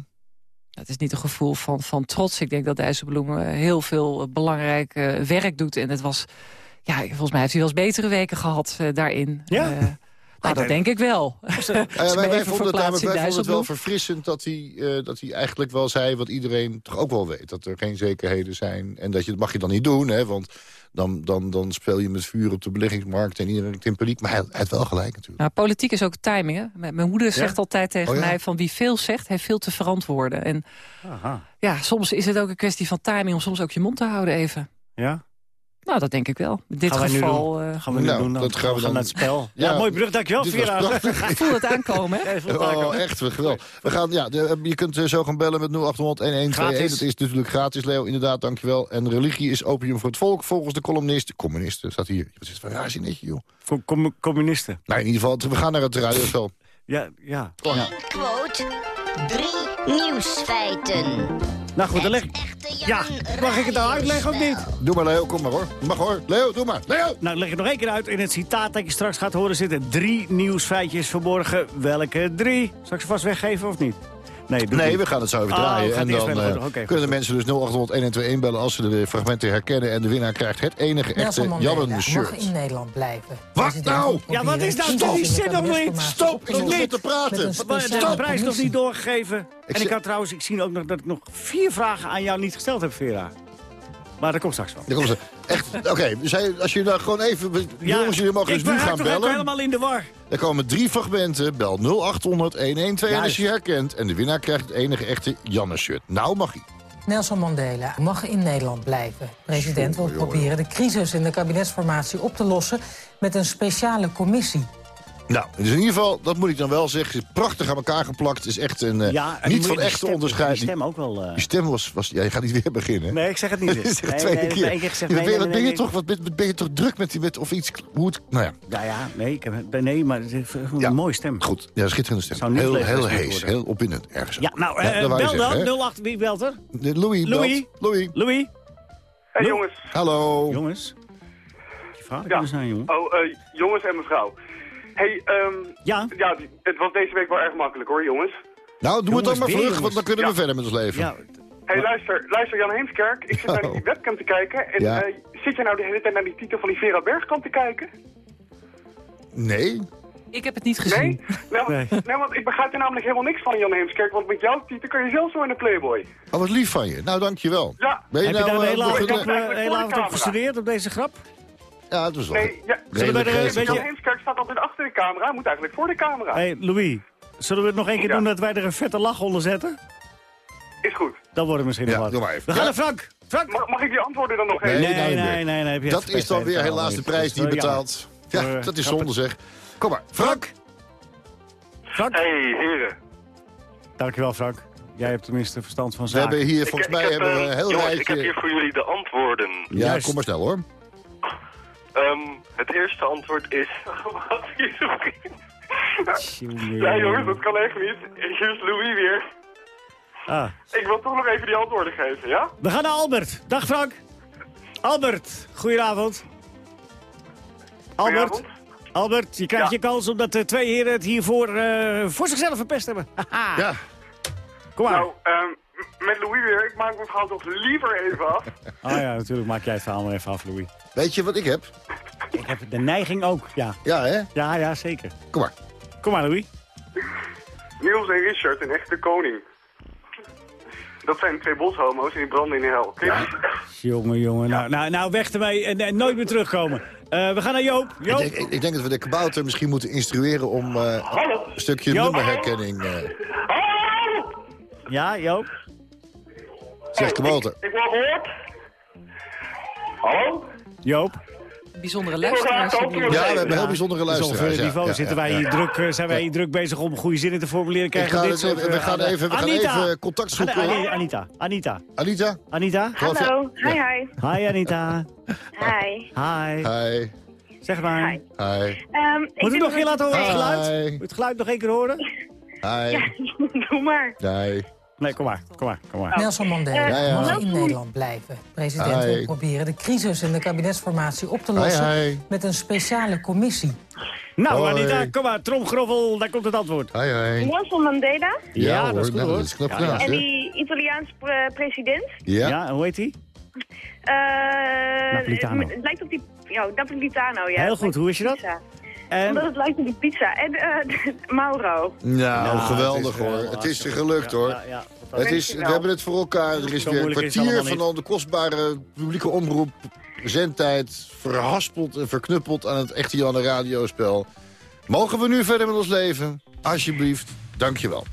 Het is niet een gevoel van, van trots. Ik denk dat Dijsselbloem eh, heel veel eh, belangrijk eh, werk doet. En het was, ja, volgens mij heeft hij wel eens betere weken gehad eh, daarin. Ja? Eh, nou, dat denk ik wel. Ja, ja, wij, vonden het, wij vonden het wel verfrissend dat hij, eh, dat hij eigenlijk wel zei wat iedereen toch ook wel weet. Dat er geen zekerheden zijn. En dat, je, dat mag je dan niet doen, hè, want dan, dan, dan speel je met vuur op de beleggingsmarkt en iedereen in paniek. Maar hij, hij heeft wel gelijk natuurlijk. Nou, politiek is ook timing. Hè? Mijn mijn moeder zegt altijd tegen Oh, ja? mij... van wie veel zegt, heeft veel te verantwoorden. En Aha. ja, soms is het ook een kwestie van timing... om soms ook je mond te houden even. Ja? Nou, dat denk ik wel. In dit Gaan wij nu geval doen? eh, Gaan we nu Nou, doen? Dan dat gaan we dan- naar het spel. Ja, Ja. mooi brug, dankjewel Vera. <laughs> ik voel het aankomen. Hè? Ja, Oh, aankomen. echt geweldig. We gaan, ja, de- je kunt eh, zo gaan bellen met 0800 1121. Gratis. Dat is natuurlijk gratis, Leo. Inderdaad, dankjewel. En religie is opium voor het volk, volgens de columnist. Communisten staat hier. Wat is het voor een raar zinnetje, joh. Voor com- communisten. Nou, in ieder geval, we gaan naar het radiospel. Ja, ja. Ja. Quote, drie nieuwsfeiten. Nou goed, dan leg Ja, mag ik het nou uitleggen of niet? Doe maar, Leo. Kom maar, hoor. Mag hoor. Leo, doe maar. Leo! Nou, leg het nog één keer uit. In het citaat dat je straks gaat horen zitten drie nieuwsfeitjes verborgen. Welke drie? Zal ik ze vast weggeven of niet? Nee, doe Nee, niet. we gaan het zo even Oh, draaien. en dan bellen. eh, goed. kunnen de mensen dus 0800 1121 bellen als ze de fragmenten herkennen. En de winnaar krijgt het enige echte Jannen-shirt. in Nederland blijven. Wat nou? Ja, wat is nou proberen die zin nog niet? Stop, ik zit te praten. De prijs nog niet doorgegeven. en ik had trouwens, ik zie ook nog dat ik nog vier vragen aan jou niet gesteld heb, Vera. Maar dat komt straks wel. Daar komen ze. Echt, oké. dus als je nou gewoon even... jongens, jullie mogen dus ik nu gaan toch ook bellen. helemaal in de war. Er komen drie fragmenten. Bel 0800 112 als je je herkent. En de winnaar krijgt het enige echte Janne-shirt. Nou mag hij. Nelson Mandela mag in Nederland blijven. De president wil proberen de crisis in de kabinetsformatie op te lossen... met een speciale commissie. Nou, dus in ieder geval, dat moet ik dan wel zeggen. is prachtig aan elkaar geplakt. Het is echt een... eh, Ja, niet van stem- onderscheid. Die stem ook wel... eh, Die stem was... was ja, je gaat niet weer beginnen. Nee, ik zeg het niet <laughs> weer. Zeg Nee, nee, keer. Ja, nee, ben je- nee, wat ben je toch, wat ben, je toch druk met, die, met of iets... Hoe het, nou ja, Ja, ja, nee, ik heb, nee maar het is een mooie stem. goed. Ja, schitterende stem. Heel, heel hees, worden. heel opwindend ergens. Ja, nou, eh, wou je bel zeggen, dan. hè? 08, wie belt er? De Louis. Louis? Louis. Louis? Hey jongens. Hallo. Jongens. Je vader Ja. zijn, jongen. Oh, eh, jongens en mevrouw. Hey, ehm ja? ja, het was deze week wel erg makkelijk hoor, jongens. Nou, doe het dan maar vlug, want dan kunnen we Ja. verder met ons leven. Ja. Hey, luister, luister Jan Heemskerk. Ik zit naar die webcam te kijken. En Ja. eh, zit jij nou de hele tijd naar die titel van die Vera Bergkamp te kijken? Nee? Ik heb het niet gezien. Nee? Nou, nee. want ik begrijp er namelijk helemaal niks van, Jan Heemskerk. Want met jouw titel kan je zelf zo in de Playboy. Oh, wat lief van je. Nou, dankjewel. Ja. Ben je Heb nou, je daar de eh, hele eh, hele avond op gestudeerd, op deze grap? Ja, het was wel Nee, ja. Zullen we er, Jan je, Heemskerk staat altijd achter de camera. Hij moet eigenlijk voor de camera. hey, Louis, zullen we het nog één keer Ja. doen dat wij er een vette lach onder zetten? Is goed. Dan wordt het misschien Ja, nog wat. doe maar even. We gaan Ja. naar Frank. Frank! Mag, mag ik die antwoorden dan nog Nee, even? nee, nee, nee, nee, heb je Dat is dan weer helaas de Dat prijs is die je betaalt. Ja, eh, dat is zonde zeg. Kom maar, Frank. Frank? Hey, heren. Dankjewel, Frank. Jij hebt tenminste verstand van We zaken. hebben hier, volgens mij hebben we een heel jongens, ik heb hier voor jullie de antwoorden. Ja, Juist. kom maar snel hoor. Ehm, het eerste antwoord is... <laughs> Wat is vriend? Ja jongens, dat kan echt niet. Hier is Louis weer. Ah. Ik wil toch nog even die antwoorden geven, ja? We gaan naar Albert. Dag Frank. Albert, goedenavond. Albert, Goedenavond. Albert je krijgt Ja. je kans omdat de twee heren het hiervoor eh, voor zichzelf verpest hebben. Haha. <laughs> Ja, Kom maar. Nou, ehm, met Louis weer. Ik maak mijn verhaal toch liever even af. Oh <laughs> ja, natuurlijk maak jij het verhaal maar even af, Louis. weet je wat ik heb? Ik heb de neiging ook, ja. Ja, hè? Ja, ja, zeker. Kom maar. Kom maar, Louis. Niels en Richard, een echte koning. Dat zijn twee boshomo's en die branden in de hel. Jongen, jongen. Nou, nou, nou weg ermee en, en nooit meer terugkomen. Eh, we gaan naar Joop. Ik Joop. denk, ik, ik denk dat we de kabouter misschien moeten instrueren om eh, een stukje Joop. nummerherkenning... eh Ja, Joop. Zeg kabouter. Ik word gehoord. Hallo? Joop. Bijzondere luisteraars. Ja, we hebben heel bijzondere op luisteraars. het ja. niveau Ja, zitten ja, wij ja. hier druk, eh, zijn wij hier druk bezig om goede zinnen te formuleren. Ik Krijgen ga we het dit soort, we eh, gaan even- we gaan even contact zoeken. Anita. Anita. Anita? Anita. Hallo, hi hi. Hi Anita. Hi. Hi. Hi. Zeg maar. Hi. Hi. Ehm, ik Moet u vind nog een keer laten horen het geluid? Moet het geluid nog één keer horen? Hi. <laughs> Doe maar. Hi. Nee, kom maar. Kom maar. Kom maar. Nelson Mandela Ja, ja. mag Nelson- in Nederland blijven. De president wil proberen de crisis in de kabinetsformatie op te lossen... met een speciale commissie. Nou Hoi. Anita, kom maar. Tromgroffel, daar komt het antwoord. Nelson Mandela Ja, dat is goed nou, hoor. Dat is knap Ja, en die Italiaans pre- president. Ja? Ja, en hoe heet die? eh Napolitano. Het, lijkt op die... Ja, Napolitano, ja. Heel goed, hoe wist je dat? pizza. En Omdat het lijkt op die pizza. En eh <laughs> Mauro. Nou, Nou, geweldig het is hoor. Het is je hartstikke gelukt hoor. Ja, ja, Het is, we hebben het voor elkaar. Er is weer een kwartier van al de kostbare publieke omroep, zendtijd, verhaspeld en verknuppeld aan het echte Janne radiospel. Mogen we nu verder met ons leven? Alsjeblieft, dankjewel.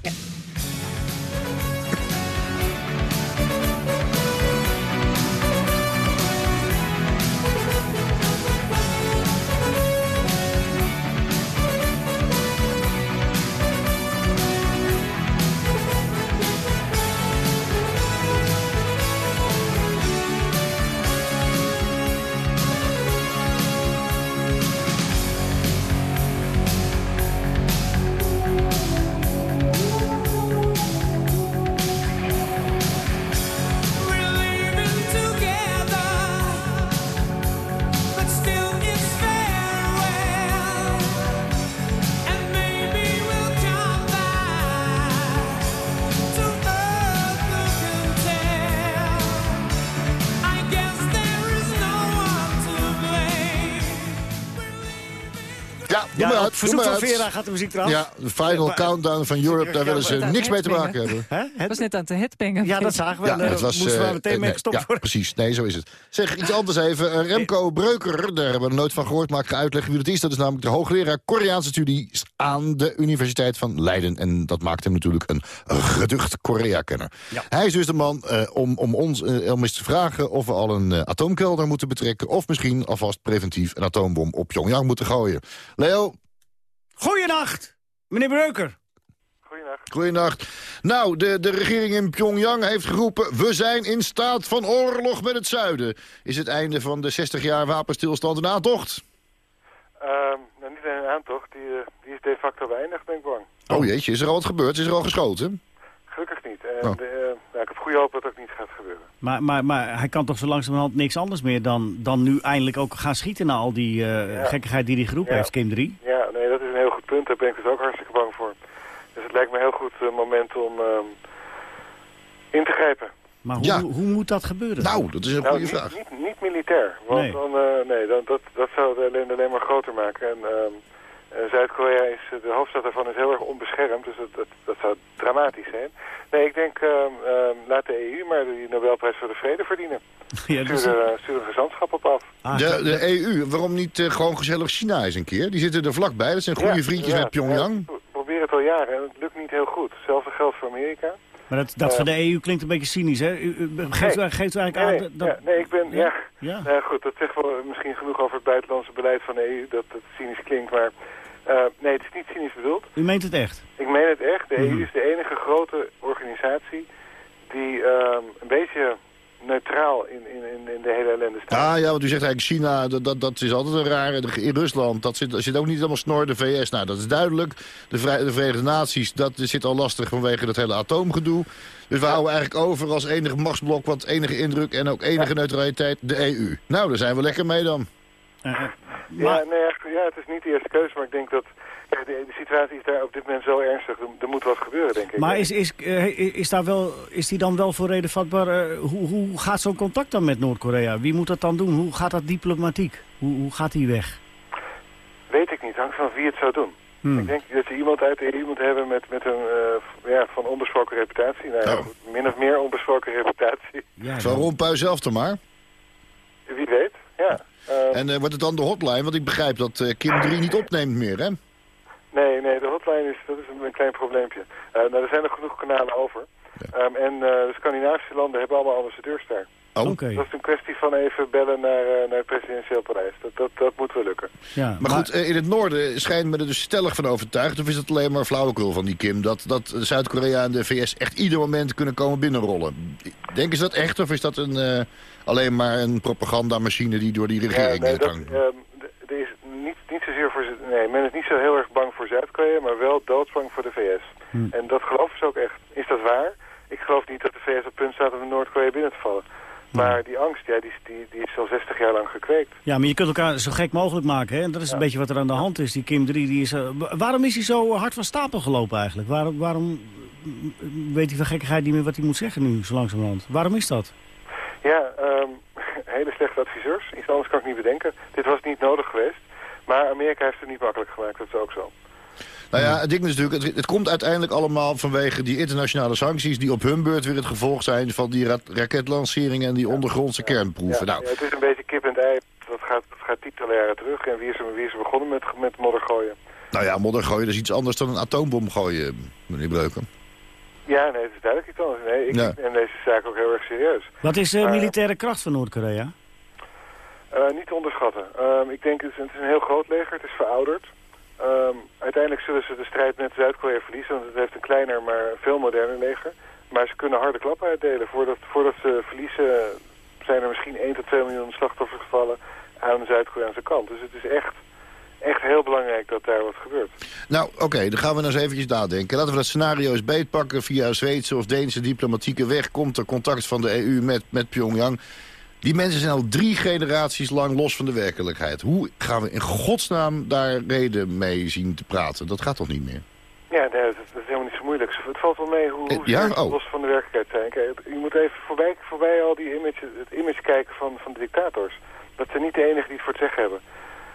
Verzoek van. Vera gaat de muziek eraf. Ja, de final countdown van Europe, daar willen ze niks mee te maken hebben. Het was net aan het headbangen. Ja, dat zagen we. Ja, was, moesten we eh, meteen mee nee, gestopt ja, worden. precies. Nee, zo is het. Zeg, iets anders even. Eh, Remco Breuker, daar hebben we nooit van gehoord, maar ik ga uitleggen wie dat is. Dat is namelijk de hoogleraar Koreaanse studies aan de Universiteit van Leiden. En dat maakt hem natuurlijk een geducht Korea-kenner. Hij is dus de man eh, om, om ons eh, om eens te vragen of we al een eh, atoomkelder moeten betrekken... of misschien alvast preventief een atoombom op Pyongyang moeten gooien. Leo, Goeienacht, meneer Breuker. Goedenacht. Nou, de, de regering in Pyongyang heeft geroepen... we zijn in staat van oorlog met het zuiden. Is het einde van de 60 jaar wapenstilstand een aantocht? Ehm, nou, niet een aantocht, die, eh, die is de facto beëindigd, ben ik bang. Oh jeetje, is er al wat gebeurd? Is er al geschoten? Gelukkig niet. En Oh. de, eh, nou, ik heb goede hoop dat het ook niet gaat gebeuren. Maar, maar, maar hij kan toch zo langzamerhand niks anders meer dan, dan nu eindelijk ook gaan schieten... na al die eh, Ja. gekkigheid die hij geroepen Ja. heeft, Kim 3? Ja, nee, dat is een heel punt. Daar ben ik dus ook hartstikke bang voor. Dus het lijkt me een heel goed eh, moment om ehm, in te grijpen. Maar hoe, Ja. hoe moet dat gebeuren? Nou, dat is een Nou, goede niet, vraag. Niet, niet militair, want Nee. dan, eh, nee, dan, dat, dat zou de ellende alleen maar groter maken. En ehm, eh, Zuid-Korea is, de hoofdstad daarvan is heel erg onbeschermd, dus dat, dat, dat zou dramatisch zijn. Nee, ik denk, ehm, laat de EU maar de Nobelprijs voor de Vrede verdienen. Ja, dat is- Stuur, stuur een gezantschap op af. Ah, De, de EU, waarom niet eh, gewoon gezellig China eens een keer? Die zitten er vlakbij, dat zijn goede Ja, vriendjes ja, met Pyongyang. ja, we proberen het al jaren en het lukt niet heel goed. Hetzelfde geldt voor Amerika. Maar dat, dat Eh. van de EU klinkt een beetje cynisch, hè? U, u- geeft, u, Nee. geeft u eigenlijk Nee, aan nee, dat... ja, nee, ik ben... Ja. Nou goed, dat zegt wel misschien genoeg over het buitenlandse beleid van de EU, dat het cynisch klinkt, maar eh, nee, het is niet cynisch bedoeld. U meent het echt? Ik meen het echt, de Mhm. EU is de enige grote organisatie die ehm, een beetje neutraal in, in, in, in de hele ellende staat. Ah ja, want u zegt eigenlijk China, dat, dat, dat is altijd een rare. In Rusland, dat zit, zit ook niet allemaal snor. De VS, nou dat is duidelijk. De, Vrij- de Verenigde Naties, dat zit al lastig vanwege dat hele atoomgedoe. Dus we houden eigenlijk over als enige machtsblok wat enige indruk en ook enige neutraliteit de EU. Nou, daar zijn we lekker mee dan. Ja, nee, echt, ja, het is niet de eerste keuze, maar ik denk dat ja, de, de situatie is daar op dit moment zo ernstig. Er, moet wat gebeuren, denk ik. Maar is, is, eh, is, daar wel, is die dan wel voor reden vatbaar? eh, hoe, hoe gaat zo'n contact dan met Noord-Korea? Wie moet dat dan doen? Hoe gaat dat diplomatiek? Hoe, hoe gaat die weg? Weet ik niet, hangt van wie het zou doen. Hmm. Ik denk dat je iemand uit de EU moet hebben met, met een eh, ja, van onbesproken reputatie. Nou, ja, Oh. min of meer onbesproken reputatie. <laughs> Van Rompuy zelf dan maar. Wie weet, ja. Eh, En wordt het dan de hotline? Want ik begrijp dat eh, Kim 3 niet opneemt meer, hè? Nee, nee, de hotline is, dat is een, klein probleempje. Eh, nou, er zijn er genoeg kanalen over. Ehm, en eh, de Scandinavische landen hebben allemaal ambassadeurs daar. Oh. Dat is een kwestie van even bellen naar, eh, naar het presidentieel paleis. Dat, dat, dat moet wel lukken. Ja, Maar goed, in het noorden schijnt me er dus stellig van overtuigd... of is het alleen maar flauwekul van die Kim... dat, dat Zuid-Korea en de VS echt ieder moment kunnen komen binnenrollen. Denken ze dat echt of is dat een, eh, alleen maar een propagandamachine... die door die regering Ja, nee, er is niet, niet zozeer voor... Z- Nee, men is niet zo heel erg bang voor Zuid-Korea, maar wel doodsbang voor de VS. Hm. En dat geloven ze ook echt. Is dat waar? Ik geloof niet dat de VS op punt staat om Noord-Korea binnen te vallen. Maar die angst, ja, die, is- die, die is al 60 jaar lang gekweekt. Ja, maar je kunt elkaar zo gek mogelijk maken, hè? En dat is een beetje wat er aan de hand is. Die Kim 3, die is... eh, wa- waarom is hij zo hard van stapel gelopen eigenlijk? Waarom, waarom mm, weet hij van gekkigheid niet meer wat hij moet zeggen nu, zo langzamerhand? Waarom is dat? Ja, ehm, <laughs> hele slechte adviseurs. Iets anders kan ik niet bedenken. Dit was niet nodig geweest. Maar Amerika heeft het niet makkelijk gemaakt, dat is ook zo. Nou ja, het ding is natuurlijk, het, het komt uiteindelijk allemaal vanwege die internationale sancties... die op hun beurt weer het gevolg zijn van die ra raketlanceringen en die ondergrondse kernproeven. Ja, Nou, ja, het is een beetje kip en ei. Dat gaat, dat gaat tientallen jaren terug. En wie is er, wie is er begonnen met, met modder gooien? nou ja, modder gooien dat is iets anders dan een atoombom gooien, meneer Breuken. Ja, nee, het is duidelijk iets anders. Nee, ik Ja. neem deze zaak ook heel erg serieus. Wat is de militaire kracht van Noord-Korea? Eh, niet te onderschatten. Ehm, ik denk, het is, het is een heel groot leger. Het is verouderd. Ehm, uiteindelijk zullen ze de strijd met Zuid-Korea verliezen. Want het heeft een kleiner, maar veel moderner leger. Maar ze kunnen harde klappen uitdelen. Voordat, voordat ze verliezen zijn er misschien 1 tot 2 miljoen slachtoffers gevallen aan de Zuid-Koreaanse kant. Dus het is echt, echt heel belangrijk dat daar wat gebeurt. Nou, oké, dan gaan we nou eens eventjes nadenken. Laten we dat scenario eens beetpakken. Via Zweedse of Deense diplomatieke weg komt er contact van de EU met, met Pyongyang. Die mensen zijn al drie generaties lang los van de werkelijkheid. Hoe gaan we in godsnaam daar reden mee zien te praten? Dat gaat toch niet meer? Ja, nee, dat, is, helemaal niet zo moeilijk. Het valt wel mee hoe, hoe Eh, ja? ze Oh. los van de werkelijkheid zijn. Kijk, je moet even voorbij, voorbij al die image, het image kijken van, van de dictators. Dat zijn niet de enigen die het voor het zeggen hebben.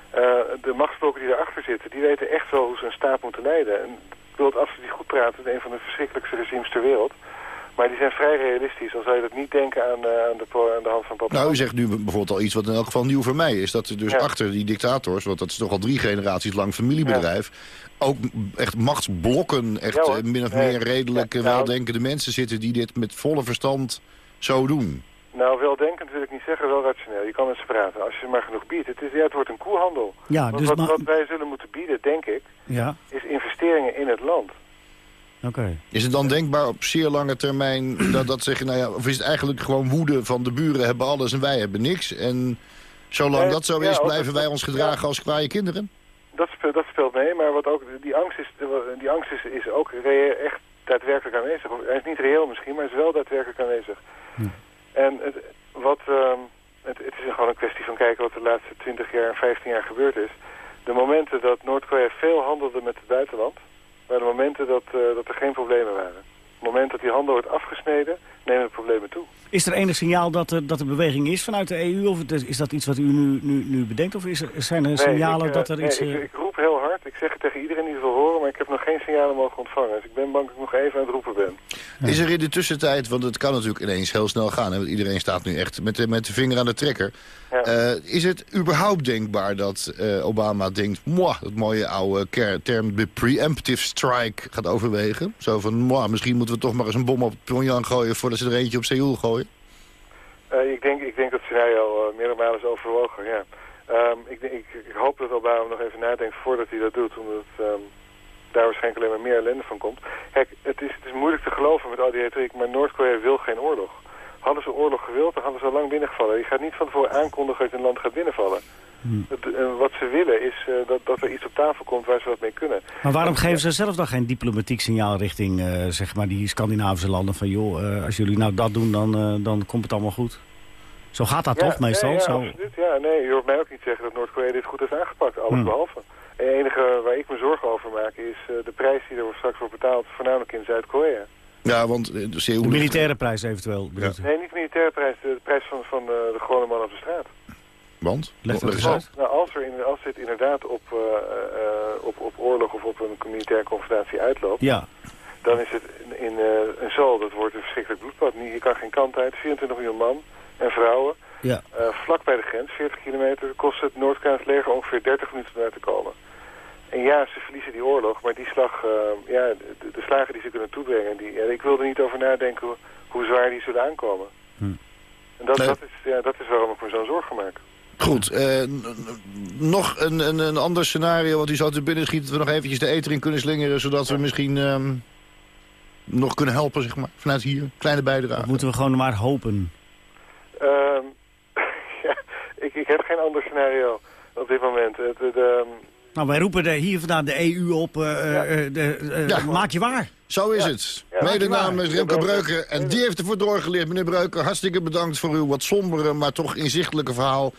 Eh, de machtsblokken die daarachter zitten, die weten echt wel hoe ze een staat moeten leiden. En ik wil het absoluut niet goed praten, het is een van de verschrikkelijkste regimes ter wereld. Maar die zijn vrij realistisch. Al zou je dat niet denken aan, eh, aan, de, aan de hand van papa. Nou, u zegt nu bijvoorbeeld al iets wat in elk geval nieuw voor mij is. Dat er dus Ja. achter die dictators, want dat is toch al drie generaties lang familiebedrijf... ook echt machtsblokken, echt Ja, eh, min of meer redelijk Ja, nou- weldenkende mensen zitten... die dit met volle verstand zo doen. Nou, weldenkend wil ik niet zeggen, wel rationeel. Je kan met ze praten, als je maar genoeg biedt. Het, is, ja, het wordt een koehandel. Ja, dus wat wij zullen moeten bieden, denk ik, Ja, is investeringen in het land. Oké. Is het dan denkbaar op zeer lange termijn <clears throat> dat, dat zeggen... Nou ja, of is het eigenlijk gewoon woede van de buren hebben alles en wij hebben niks... en zolang Nee, dat zo ja, is, blijven wij ons gedragen als kwaaie kinderen? Dat speelt, dat speelt mee, maar wat ook, die angst is, die angst is, is ook echt daadwerkelijk aanwezig. Of, Hij is niet reëel misschien, maar is wel daadwerkelijk aanwezig. En het, wat, ehm, het, het is gewoon een kwestie van kijken wat de laatste 20 jaar en 15 jaar gebeurd is. De momenten dat Noord-Korea veel handelde met het buitenland, waren de momenten dat, eh, dat er geen problemen waren. Op het moment dat die handel wordt afgesneden, nemen de problemen toe. Is er enig signaal dat er, dat er beweging is vanuit de EU? Of is dat iets wat u nu, nu, nu bedenkt? Of is er, zijn er Nee, signalen ik, eh, dat er nee, iets... ik, eh, ik. Ik zeg het tegen iedereen die het wil horen, maar ik heb nog geen signalen mogen ontvangen. Dus ik ben bang dat ik nog even aan het roepen ben. Is er in de tussentijd, want het kan natuurlijk ineens heel snel gaan... Hè, want iedereen staat nu echt met de, met de vinger aan de trekker... Eh, is het überhaupt denkbaar dat eh, Obama denkt... Mwah, dat mooie oude ker- term de preemptive strike gaat overwegen? Zo van, mwah, misschien moeten we toch maar eens een bom op Pyongyang gooien... voordat ze er eentje op Seoul gooien? Eh, ik, denk, ik denk dat scenario uh, meerdere malen is overwogen, ja. Ehm, ik, ik, ik hoop dat Obama nog even nadenkt voordat hij dat doet, omdat ehm, daar waarschijnlijk alleen maar meer ellende van komt. Kijk, het is, het is moeilijk te geloven met al die retoriek, maar Noord-Korea wil geen oorlog. Hadden ze oorlog gewild, dan hadden ze al lang binnengevallen. Je gaat niet van tevoren aankondigen dat een land gaat binnenvallen. Het, eh, wat ze willen is eh, dat, dat er iets op tafel komt waar ze wat mee kunnen. Maar waarom geven ze zelf dan geen diplomatiek signaal richting eh, zeg maar die Scandinavische landen? Van joh, als jullie nou dat doen, dan, dan komt het allemaal goed. Zo gaat dat Ja, toch meestal? nee, ja, Zo. absoluut. Ja, nee, je hoort mij ook niet zeggen dat Noord-Korea dit goed heeft aangepakt. Alles Hmm. behalve. En het enige waar ik me zorgen over maak is eh, de prijs die er straks wordt betaald, voornamelijk in Zuid-Korea. Ja, want eh, de Seoul... De militaire prijs eventueel. bedoelt u? Nee, niet de militaire prijs, de, de prijs van, van eh, de gewone man op de straat. Want? Leg het eens uit. Nou, als, er in, als dit inderdaad op, eh, eh, op, op oorlog of op een militaire confrontatie uitloopt, Ja. dan is het in, in eh, een Seoul, dat wordt een verschrikkelijk bloedbad. Je kan geen kant uit, 24 miljoen man en vrouwen. Ja. Eh, vlak bij de grens, 40 kilometer, kost het Noord-Koreaans leger ongeveer 30 minuten om daar te komen. En ja, ze verliezen die oorlog, maar die slag, eh, ja, de, de slagen die ze kunnen toebrengen, die, ja, ik wil er niet over nadenken hoe, hoe zwaar die zullen aankomen. En dat, Nee. dat, is, ja, dat is waarom ik me zo'n zorgen maak. Goed, eh, nog een, een, een ander scenario wat u zou te binnen schiet... dat we nog eventjes de eter in kunnen slingeren... zodat we misschien ehm, nog kunnen helpen, zeg maar, vanuit hier. Kleine bijdrage. Dat moeten we gewoon maar hopen. Ehm, ja, ik, heb geen ander scenario op dit moment. Het, het, ehm, Nou, wij roepen de, hier vandaan de EU op. eh, eh, de, eh, Ja. Maak je waar. Zo is het. Ja, Mede je namens waar. Remco Breuker. En die heeft ervoor doorgeleerd. Meneer Breuker, hartstikke bedankt voor uw wat sombere... maar toch inzichtelijke verhaal.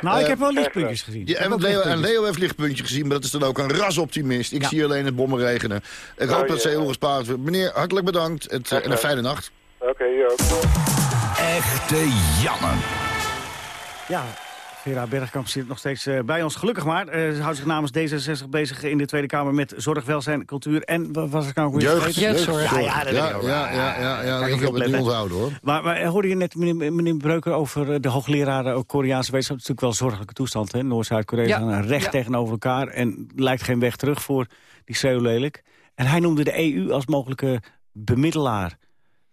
Nou, ik heb wel lichtpuntjes gezien. Ja, en, Leo, en lichtpuntjes. Leo heeft lichtpuntje gezien, maar dat is dan ook een rasoptimist. Ik Ja. zie alleen het bommen regenen. Ik Oh, hoop dat ja. Zeehoel gespaard wordt. Meneer, hartelijk bedankt het, en een fijne nacht. Oké, hier ook. Echte jammer. Ja, Vera Bergkamp zit nog steeds eh, bij ons. Gelukkig maar. Eh, ze houdt zich namens D66 bezig in de Tweede Kamer met zorg, welzijn, cultuur en... Wat was ik nou ook weer Jeugd, jeugdzorg. Ja, ja, dat Ja, ja, ja, ja, ja, Kan ik niet het onthouden, hoor. Maar, maar eh, hoorde je net meneer, meneer Breuker over de hoogleraren ook Koreaanse wetenschap? Het is natuurlijk wel een zorgelijke toestand. hè? Noord-Zuid-Korea Ja. staan recht Ja. tegenover elkaar. En lijkt geen weg terug voor die schreeuw lelijk. En hij noemde de EU als mogelijke bemiddelaar.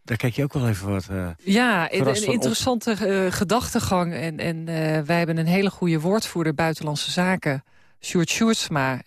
Daar kijk je ook wel even wat eh, Ja, een, interessante eh, gedachtegang. En, en eh, wij hebben een hele goede woordvoerder buitenlandse zaken. Sjoerd Sjoerdsma.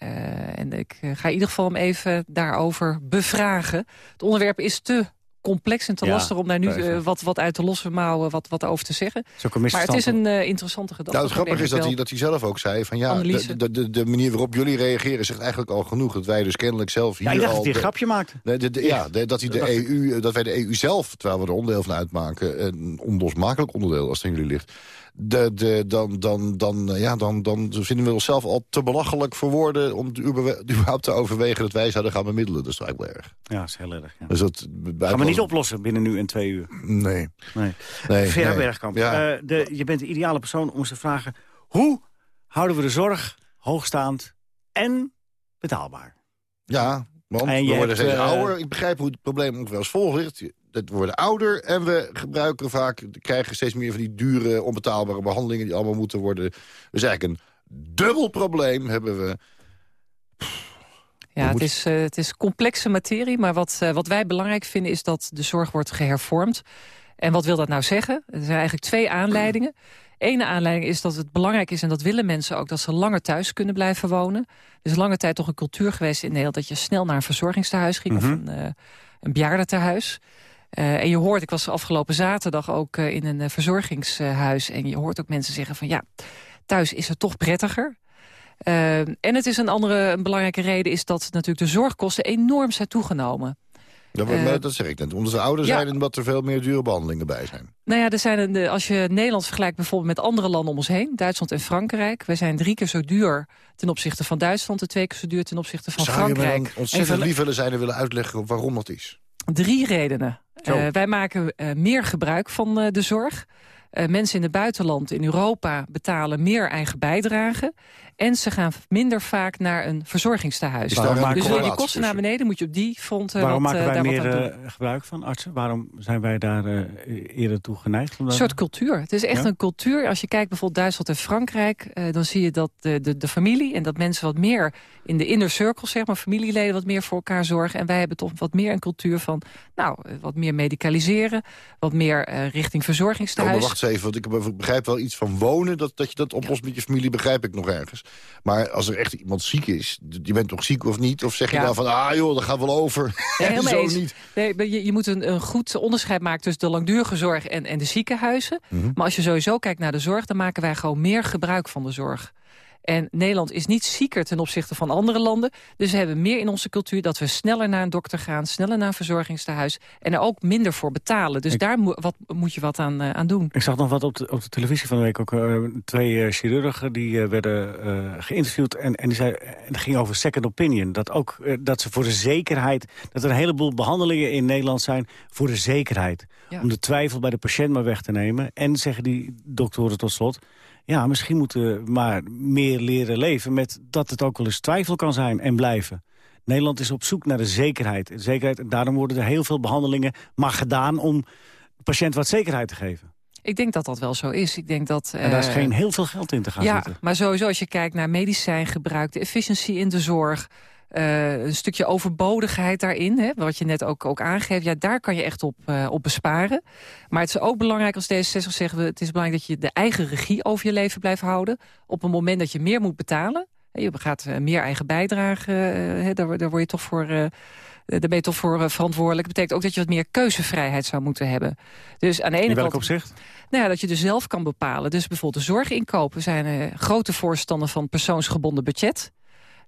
En ik ga in ieder geval hem even daarover bevragen. Het onderwerp is te complex en te Ja, lastig om daar nu eh, wat, wat uit de losse mouwen wat, wat over te zeggen. Maar het is een eh, interessante gedachte. Nou, het grappige is dat hij, dat hij zelf ook zei... van ja, de, de, de manier waarop jullie reageren zegt eigenlijk al genoeg. Dat wij dus kennelijk zelf hier Ja, ik dacht al... dat hij een de- grapje maakte. Nee, de- de- ja, de- dat, hij de. EU, dat wij de EU zelf, terwijl we er onderdeel van uitmaken... een onlosmakelijk onderdeel, als het aan jullie ligt... De, de, dan, dan, dan, eh, ja, dan, dan vinden we onszelf al te belachelijk voor woorden... om <laughs> überhaupt te overwegen dat wij zouden gaan bemiddelen. Dat is eigenlijk wel erg. Ja, dat is heel erg. Ja. Dus dat, Gaan we niet oplossen binnen nu en twee uur. Nee. Nee. nee Vera nee. Bergkamp, Ja. eh, de, je bent de ideale persoon om eens te vragen... hoe houden we de zorg hoogstaand en betaalbaar. Ja, want En we worden steeds eh, ouder. Ik begrijp hoe het probleem ook wel eens vol ligt. Dat we worden ouder en we gebruiken vaak, krijgen steeds meer van die dure, onbetaalbare behandelingen die allemaal moeten worden. Dus eigenlijk een dubbel probleem hebben we. Ja, het is, eh, het is complexe materie, maar wat, eh, wat wij belangrijk vinden... is dat de zorg wordt gehervormd. En wat wil dat nou zeggen? Er zijn eigenlijk twee aanleidingen. Ene aanleiding is dat het belangrijk is, en dat willen mensen ook... dat ze langer thuis kunnen blijven wonen. Er is lange tijd toch een cultuur geweest in Nederland... dat je snel naar een verzorgingstehuis ging of Mhm. een, eh een bejaardentehuis. Eh, en je hoort, ik was afgelopen zaterdag ook eh, in een eh, verzorgingshuis... en je hoort ook mensen zeggen van ja, thuis is het toch prettiger... Uh, en het is een andere een belangrijke reden is dat natuurlijk de zorgkosten enorm zijn toegenomen. Dat, maar dat zeg ik net. Omdat we ouder ja. zijn en dat er veel meer dure behandelingen bij zijn. Nou ja, er zijn een, als je Nederland vergelijkt bijvoorbeeld met andere landen om ons heen, Duitsland en Frankrijk, wij zijn drie keer zo duur ten opzichte van Duitsland en twee keer zo duur ten opzichte van Zou je me Frankrijk. dan ontzettend lief willen zijn en willen uitleggen waarom dat is? Drie redenen. Eh, wij maken eh, meer gebruik van eh, de zorg. Mensen in het buitenland, in Europa, betalen meer eigen bijdrage. En ze gaan minder vaak naar een verzorgingstehuis. Een dus wil je die kosten naar beneden, moet je op die front eh, Waarom wat, maken eh, wij daar meer eh, gebruik van artsen? Waarom zijn wij daar eh, eerder toe geneigd? om Een soort cultuur. Het is echt Ja? een cultuur. Als je kijkt bijvoorbeeld Duitsland en Frankrijk... eh, dan zie je dat de, de, de familie en dat mensen wat meer in de inner circle... zeg maar, familieleden wat meer voor elkaar zorgen. En wij hebben toch wat meer een cultuur van... nou, wat meer medicaliseren, wat meer eh, richting Oh, maar verzorgingstehuis. wacht eens even, want ik be- begrijp wel iets van wonen. Dat, dat je dat oplost met je familie, begrijp ik nog ergens. Maar als er echt iemand ziek is, je bent toch ziek of niet? Of zeg je Ja. dan van, ah joh, dat gaat wel over. Nee, <laughs> helemaal Zo eens. niet. Nee, je, je moet een, een goed onderscheid maken tussen de langdurige zorg en, en de ziekenhuizen. Mhm. Maar als je sowieso kijkt naar de zorg, dan maken wij gewoon meer gebruik van de zorg. En Nederland is niet zieker ten opzichte van andere landen. Dus we hebben meer in onze cultuur dat we sneller naar een dokter gaan... sneller naar een verzorgingstehuis en er ook minder voor betalen. Dus daar mo- wat, moet je wat aan, eh, aan doen. Ik zag nog wat op de, op de televisie van de week ook. eh, twee eh, chirurgen die werden geïnterviewd. En, en die zei, het ging over second opinion. Dat, ook, dat ze voor de zekerheid... dat er een heleboel behandelingen in Nederland zijn voor de zekerheid. Ja. Om de twijfel bij de patiënt maar weg te nemen. En zeggen die doktoren tot slot... ja, misschien moeten we maar meer leren leven... met dat het ook wel eens twijfel kan zijn en blijven. Nederland is op zoek naar de zekerheid. De zekerheid en daarom worden er heel veel behandelingen maar gedaan... om de patiënt wat zekerheid te geven. Ik denk dat dat wel zo is. Ik denk dat, En daar is eh, geen heel veel geld in te gaan ja, zitten. maar sowieso als je kijkt naar medicijngebruik... de efficiëntie in de zorg... eh, een stukje overbodigheid daarin, hè, wat je net ook, ook aangeeft... ja, daar kan je echt op, eh, op besparen. Maar het is ook belangrijk, als D66 zeggen we... het is belangrijk dat je de eigen regie over je leven blijft houden. Op een moment dat je meer moet betalen... hè, je gaat eh, meer eigen bijdrage, hè, daar, daar word je toch voor... daar ben je toch voor verantwoordelijk. Dat betekent ook dat je wat meer keuzevrijheid zou moeten hebben. Dus aan de ene In welk kant... opzicht? Nou ja, dat je dus zelf kan bepalen. Dus bijvoorbeeld de zorginkoop. We zijn grote voorstander van persoonsgebonden budget.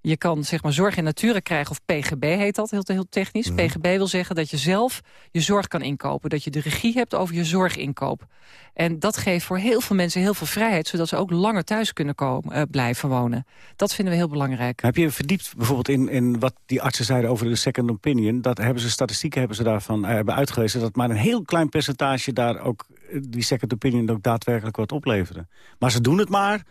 Je kan zeg maar zorg in nature krijgen, of PGB heet dat, heel, heel technisch. Mhm. PGB wil zeggen dat je zelf je zorg kan inkopen. Dat je de regie hebt over je zorginkoop. En dat geeft voor heel veel mensen heel veel vrijheid... zodat ze ook langer thuis kunnen komen, eh, blijven wonen. Dat vinden we heel belangrijk. Heb je verdiept bijvoorbeeld in, in wat die artsen zeiden over de second opinion? Dat hebben ze statistieken hebben ze daarvan eh, hebben uitgewezen dat maar een heel klein percentage daar ook eh, die second opinion ook daadwerkelijk wat opleverde. Maar ze doen het maar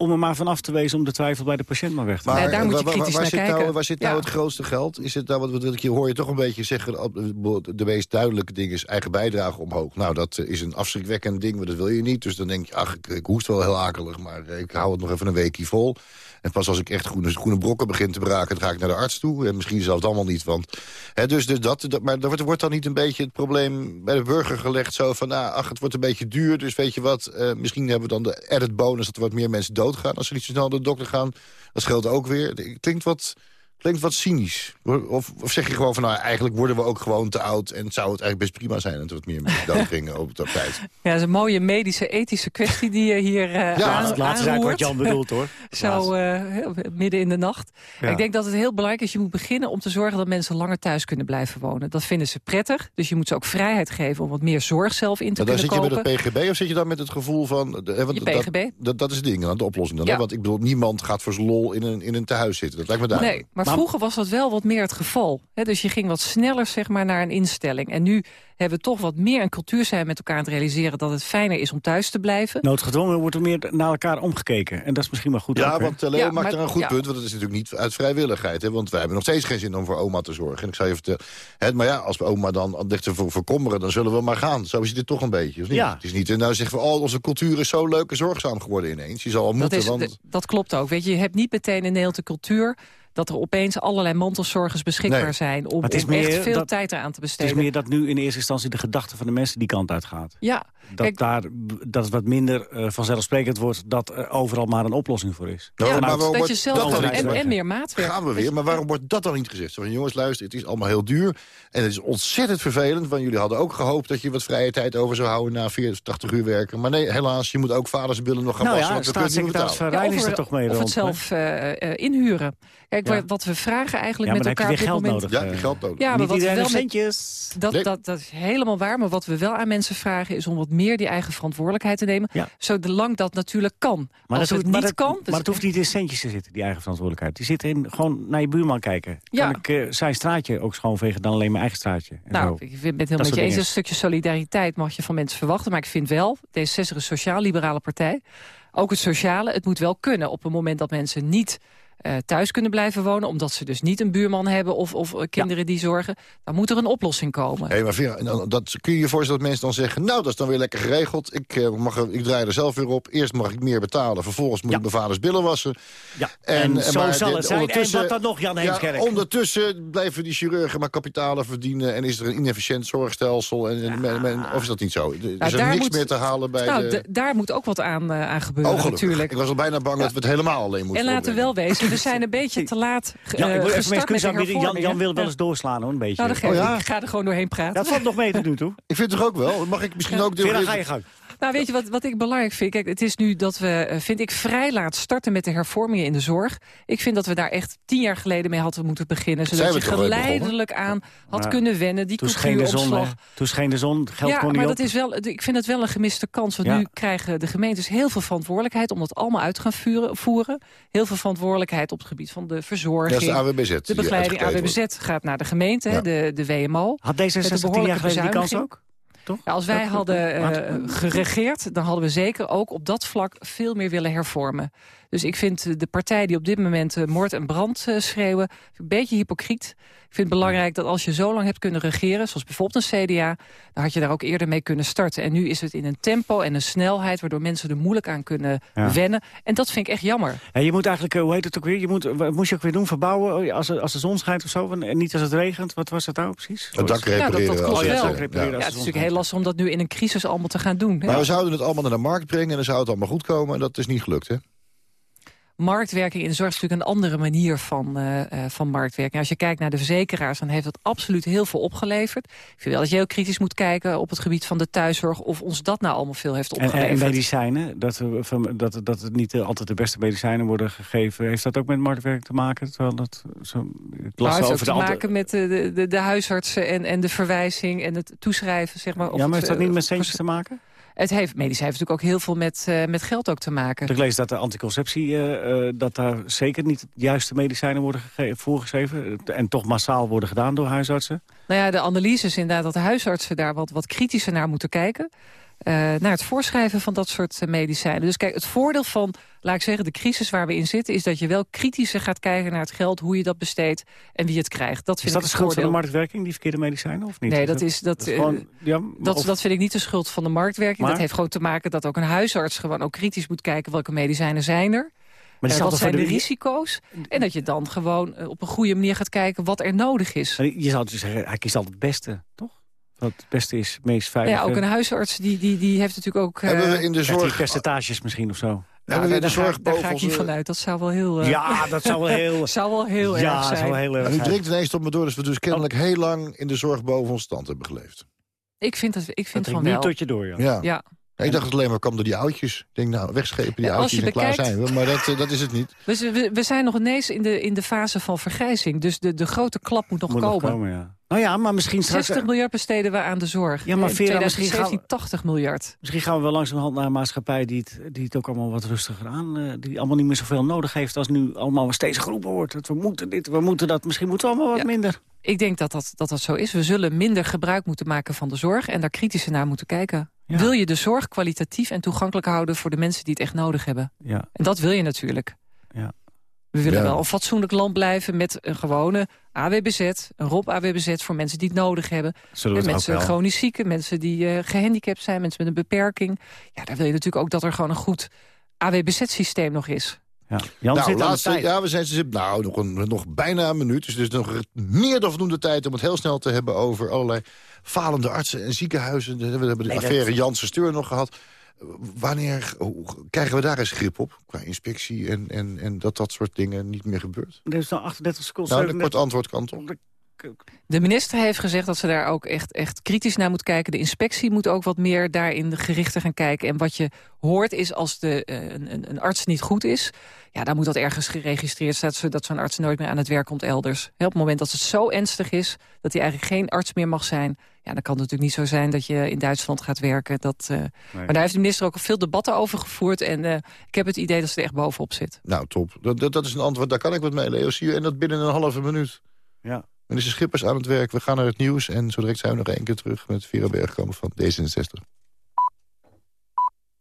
om er maar van af te wezen om de twijfel bij de patiënt maar weg te Maar nemen. daar moet je waar- waar- kritisch waar naar zit kijken. Nou, waar zit nou het grootste geld? Is het nou, wat, wat ik hier hoor je toch een beetje zeggen... op- de meest duidelijke ding is eigen bijdrage omhoog. Nou, dat eh, is een afschrikwekkend ding, maar dat wil je niet. Dus dan denk je, ach, ik, ik hoest wel heel akelig... maar eh, ik hou het nog even een weekje vol. En pas als ik echt groene, groene brokken begin te braken... dan ga ik naar de arts toe. En misschien zelfs allemaal niet, want... Hè, dus, dus dat, dat, maar er wordt, dan niet een beetje het probleem bij de burger gelegd... zo van, nou, ach, het wordt een beetje duur, dus weet je wat... eh, misschien hebben we dan de added bonus dat er wat meer mensen doodgaan... als ze niet zo snel naar de dokter gaan. Dat scheelt ook weer. Het klinkt wat, klinkt wat cynisch. Of, of zeg je gewoon van, nou, eigenlijk worden we ook gewoon te oud... en zou het eigenlijk best prima zijn dat er wat meer mensen <laughs> doodgingen op de tijd. Ja, dat is een mooie medische, ethische kwestie die je hier eh Ja, aan, het laatste is eigenlijk wat aanroert. Jan bedoelt hoor. <laughs> Zo eh, midden in de nacht. Ja. Ik denk dat het heel belangrijk is, je moet beginnen om te zorgen dat mensen langer thuis kunnen blijven wonen. Dat vinden ze prettig, dus je moet ze ook vrijheid geven om wat meer zorg zelf in te Maar dan zit kunnen je kopen. met het PGB of zit je dan met het gevoel van... De, want Je dat- PGB. Dat, dat, is het ding, dan, de oplossing dan. Ja. Hè? Want ik bedoel, niemand gaat voor z'n lol in een, in een tehuis zitten. Dat lijkt me duidelijk. Nee, maar, Maar- vroeger was dat wel wat meer het geval. Hè, dus je ging wat sneller zeg maar, naar een instelling. En nu hebben we toch wat meer een cultuur zijn met elkaar aan het realiseren... dat het fijner is om thuis te blijven. Noodgedwongen wordt er meer naar elkaar omgekeken. En dat is misschien wel goed Ja, ook, want eh, Leo Ja, maakt maar- er een goed ja. punt. Want het is natuurlijk niet uit vrijwilligheid. Hè, want wij hebben nog steeds geen zin om voor oma te zorgen. En ik zou je vertellen... Hè, maar ja, als we oma dan ligt te ver- verkommeren... dan zullen we maar gaan. Zo is het toch een beetje. Of niet? Ja. Het is niet... En nou zeggen we... Oh, onze cultuur is zo leuk en zorgzaam geworden ineens. Je zal al Dat, moeten, is, want... dat klopt ook. Weet je, je hebt niet meteen Nederland de cultuur... dat er opeens allerlei mantelzorgers beschikbaar Nee. zijn... om, echt veel dat- tijd eraan te Het is besteden. meer dat nu in eerste instantie de gedachte van de mensen die kant uitgaat. Ja, Dat, Kijk- daar, dat het wat minder eh, vanzelfsprekend wordt dat er overal maar een oplossing voor is. Ja, ja, maar dat, je wordt zelf dat dan en, meer maatwerk. Gaan we weer, maar waarom wordt dat dan niet gezegd? Zo Van, jongens, luister, het is allemaal heel duur. En het is ontzettend vervelend, want jullie hadden ook gehoopt... dat je wat vrije tijd over zou houden na 40, 80 uur werken. Maar nee, helaas, je moet ook vaders billen nog gaan Nou wassen... ja, want we kunnen het niet staatssecretaris. Van Rijn Ja, is of er toch mee Of rond, het zelf eh, eh, inhuren. Kijk, Ja. wat we vragen eigenlijk Ja, met heb elkaar je geld nodig. Ja, geld nodig. Ja, maar Niet wat we wel met-. Dat, dat, dat is helemaal waar. Maar wat we wel aan mensen vragen is om wat meer die eigen verantwoordelijkheid te nemen. Ja. Zolang dat natuurlijk kan. Maar Als dat, het maar niet dat- kan... dus- Maar het hoeft niet in centjes te zitten, die eigen verantwoordelijkheid. Die zit in gewoon naar je buurman kijken. Ja. Kan ik eh, zijn straatje ook schoonvegen dan alleen mijn eigen straatje? En Nou, zo. ik ben het helemaal Dat met je eens. Een stukje solidariteit mag je van mensen verwachten. Maar ik vind wel, D66 is een sociaal-liberale partij. Ook het sociale, het moet wel kunnen. Op het moment dat mensen niet eh, thuis kunnen blijven wonen... omdat ze dus niet een buurman hebben of, of eh, kinderen die zorgen... dan moet er een oplossing komen. Hé, maar Vera, en dat, kun je je voorstellen dat mensen dan zeggen... nou, dat is dan weer lekker geregeld. Ik, eh, mag, ik draai er zelf weer op. Eerst mag ik meer betalen. Vervolgens moet ik mijn vaders billen wassen. Ja, en zo maar zal het zijn. En ondertussen- wat dan nog, Jan Ja, Heemskerk? ondertussen blijven die chirurgen maar kapitalen verdienen... en is er een inefficiënt zorgstelsel. En, en, men- men- of is dat niet zo? Er is er niks moet- meer te halen bij nou, de... daar moet ook wat aan, eh, aan gebeuren Oh, natuurlijk. Ik was al bijna bang dat we het helemaal alleen moeten En laten we wel wezen, we zijn een beetje te laat Ja, ik eh, wil even met de aanbieden. Jan. Jan wil wel eens doorslaan, hoor, een beetje. Nou, Oh, ja? Ik ga er gewoon doorheen praten. Dat valt nog mee tot nu toe. Ik vind het toch ook wel? Mag ik misschien ook... Vera, ga je gang. Nou, weet je wat, wat ik belangrijk vind? Kijk, het is nu dat we, eh, vind ik, vrij laat starten met de hervormingen in de zorg. Ik vind dat we daar echt tien jaar geleden mee hadden moeten beginnen. Zodat je geleidelijk aan had Maar kunnen wennen. Die Toen scheen de zon, hè. Toen scheen de zon, geld Ja, kon maar niet dat op. is wel, ik vind het wel een gemiste kans. Want Ja. nu krijgen de gemeentes heel veel verantwoordelijkheid... om dat allemaal uit te gaan vuren, voeren. Heel veel verantwoordelijkheid op het gebied van de verzorging. Dat is de AWBZ De begeleiding AWBZ gaat naar de gemeente, de, de WMO. Had Met een D66 tien jaar geleden die kans ook? Toch? Ja, als wij hadden eh, geregeerd, dan hadden we zeker ook op dat vlak veel meer willen hervormen. Dus ik vind eh, de partij die op dit moment eh, moord en brand eh, schreeuwen... een beetje hypocriet. Ik vind het belangrijk dat als je zo lang hebt kunnen regeren... zoals bijvoorbeeld een CDA, dan had je daar ook eerder mee kunnen starten. En nu is het in een tempo en een snelheid... waardoor mensen er moeilijk aan kunnen Ja. wennen. En dat vind ik echt jammer. Ja, je moet eigenlijk, hoe heet het ook weer? Je moet, moest je ook weer doen? Verbouwen Oh, ja, als, als de zon schijnt of zo? En niet als het regent? Wat was dat nou precies? Het dak Ja, dat, repareren. dat als klopt je het wel. repareren Ja, het is natuurlijk heel lastig om dat nu in een crisis allemaal te gaan doen. hè. Maar we zouden het allemaal naar de markt brengen... en dan zou het allemaal goed komen. En dat is niet gelukt, hè? Marktwerking in de zorg is natuurlijk een andere manier van, eh, eh, van marktwerking. Als je kijkt naar de verzekeraars, dan heeft dat absoluut heel veel opgeleverd. Ik vind wel dat je heel kritisch moet kijken op het gebied van de thuiszorg... of ons dat nou allemaal veel heeft En, en opgeleverd. medicijnen, dat, van- dat, dat het niet eh, altijd de beste medicijnen worden gegeven. Heeft dat ook met marktwerk te maken? Terwijl dat, zo, ik Nou, heeft ook over te de maken met de, de, de, huisartsen en, en de verwijzing en het toeschrijven. Zeg maar, of Ja, maar het, heeft dat niet eh, met centjes te maken? Het heeft, medisch heeft natuurlijk ook heel veel met, eh, met geld ook te maken. Ik lees dat de anticonceptie, eh, eh, dat daar zeker niet de juiste medicijnen worden voorgeschreven. En toch massaal worden gedaan door huisartsen. Nou ja, de analyse is inderdaad dat de huisartsen daar wat, wat kritischer naar moeten kijken. Eh, naar het voorschrijven van dat soort eh, medicijnen. Dus kijk, het voordeel van, laat ik zeggen, de crisis waar we in zitten... is dat je wel kritischer gaat kijken naar het geld, hoe je dat besteedt... en wie het krijgt. Dat Is vind dat ik de schuld van de marktwerking, die verkeerde medicijnen, of niet? Nee, dat is, dat, eh, gewoon, ja, dat, of- dat vind ik niet de schuld van de marktwerking. Maar? Dat heeft gewoon te maken dat ook een huisarts gewoon ook kritisch moet kijken... welke medicijnen zijn er. wat toch zijn de de- risico's? En dat je dan gewoon op een goede manier gaat kijken wat er nodig is. Je zou dus zeggen, hij kiest altijd het beste, toch? Wat het beste is, meest veilig. Ja, ook een huisarts die, die, die heeft natuurlijk ook... Hebben we eh, in de zorg... percentages misschien of zo? nou, Hebben we in de daar, ga, zorg ik- daar ga ik niet vanuit. Dat zou wel heel... eh, Ja, dat zou wel heel... <laughs> zou wel heel ja, erg zijn. zou wel heel erg En u drinkt ineens tot me door, dus we dus kennelijk heel lang in de zorg boven ons stand hebben geleefd. Ik vind, dat, ik vind van niet wel. tot je door, Jan. Ja. Ja. Ja, Ik dacht het alleen maar kwam door die oudjes. Ik denk, nou, wegschepen die Ja, als oudjes je en klaar zijn we. Maar dat, eh, dat is het niet. Dus we, we zijn nog ineens in de, in de fase van vergrijzing. Dus de, de grote klap moet nog Moet nog komen. komen, ja. Nou ja, maar misschien straks... 60 miljard besteden we aan de zorg. Ja, maar Vera, misschien 2017 gaan 80 miljard. Misschien gaan we wel langzamerhand naar een maatschappij die het, die het ook allemaal wat rustiger aan... eh, die allemaal niet meer zoveel nodig heeft als nu allemaal steeds geroepen wordt. Dat we moeten dit, we moeten dat, misschien moeten we allemaal wat minder. Ik denk dat dat, dat dat zo is. We zullen minder gebruik moeten maken van de zorg... en daar kritischer naar moeten kijken. Wil je de zorg kwalitatief en toegankelijk houden... voor de mensen die het echt nodig hebben? Ja. En dat wil je natuurlijk. Ja. We willen Ja. wel een fatsoenlijk land blijven met een gewone AWBZ, een ROB-AWBZ voor mensen die het nodig hebben. Zullen we En het mensen chronisch zieken, mensen die eh, gehandicapt zijn, mensen met een beperking. Ja, daar wil je natuurlijk ook dat er gewoon een goed AWBZ-systeem nog is. Ja. Jan nou, zit laatste, ja, we zijn ze nou, nog, een, nog bijna een minuut. Dus er is nog meer dan voldoende tijd om het heel snel te hebben... over allerlei falende artsen en ziekenhuizen. We hebben de Nee, dat- affaire Janssen Steur nog gehad. Wanneer krijgen we daar eens grip op? Qua inspectie en, en, en dat dat soort dingen niet meer gebeurt? Er is nog 38 seconden. Nou, een kort antwoord kan toch? De minister heeft gezegd dat ze daar ook echt, echt kritisch naar moet kijken. De inspectie moet ook wat meer daarin gerichter gaan kijken. En wat je hoort is als de, eh, een, een, een arts niet goed is... ja, dan moet dat ergens geregistreerd staan... zodat zo'n arts nooit meer aan het werk komt elders. Op het moment dat het zo ernstig is dat hij eigenlijk geen arts meer mag zijn... ja, dan kan het natuurlijk niet zo zijn dat je in Duitsland gaat werken. Dat, eh, Maar daar heeft de minister ook al veel debatten over gevoerd... en eh, ik heb het idee dat ze er echt bovenop zit. Nou, top. Dat, dat, dat is een antwoord, daar kan ik wat mee, Leo. Zie je, en dat binnen een halve minuut. Ja. Minister Schippers aan het werk. We gaan naar het nieuws. En zo direct zijn we nog één keer terug met Vera Bergkamp van D66.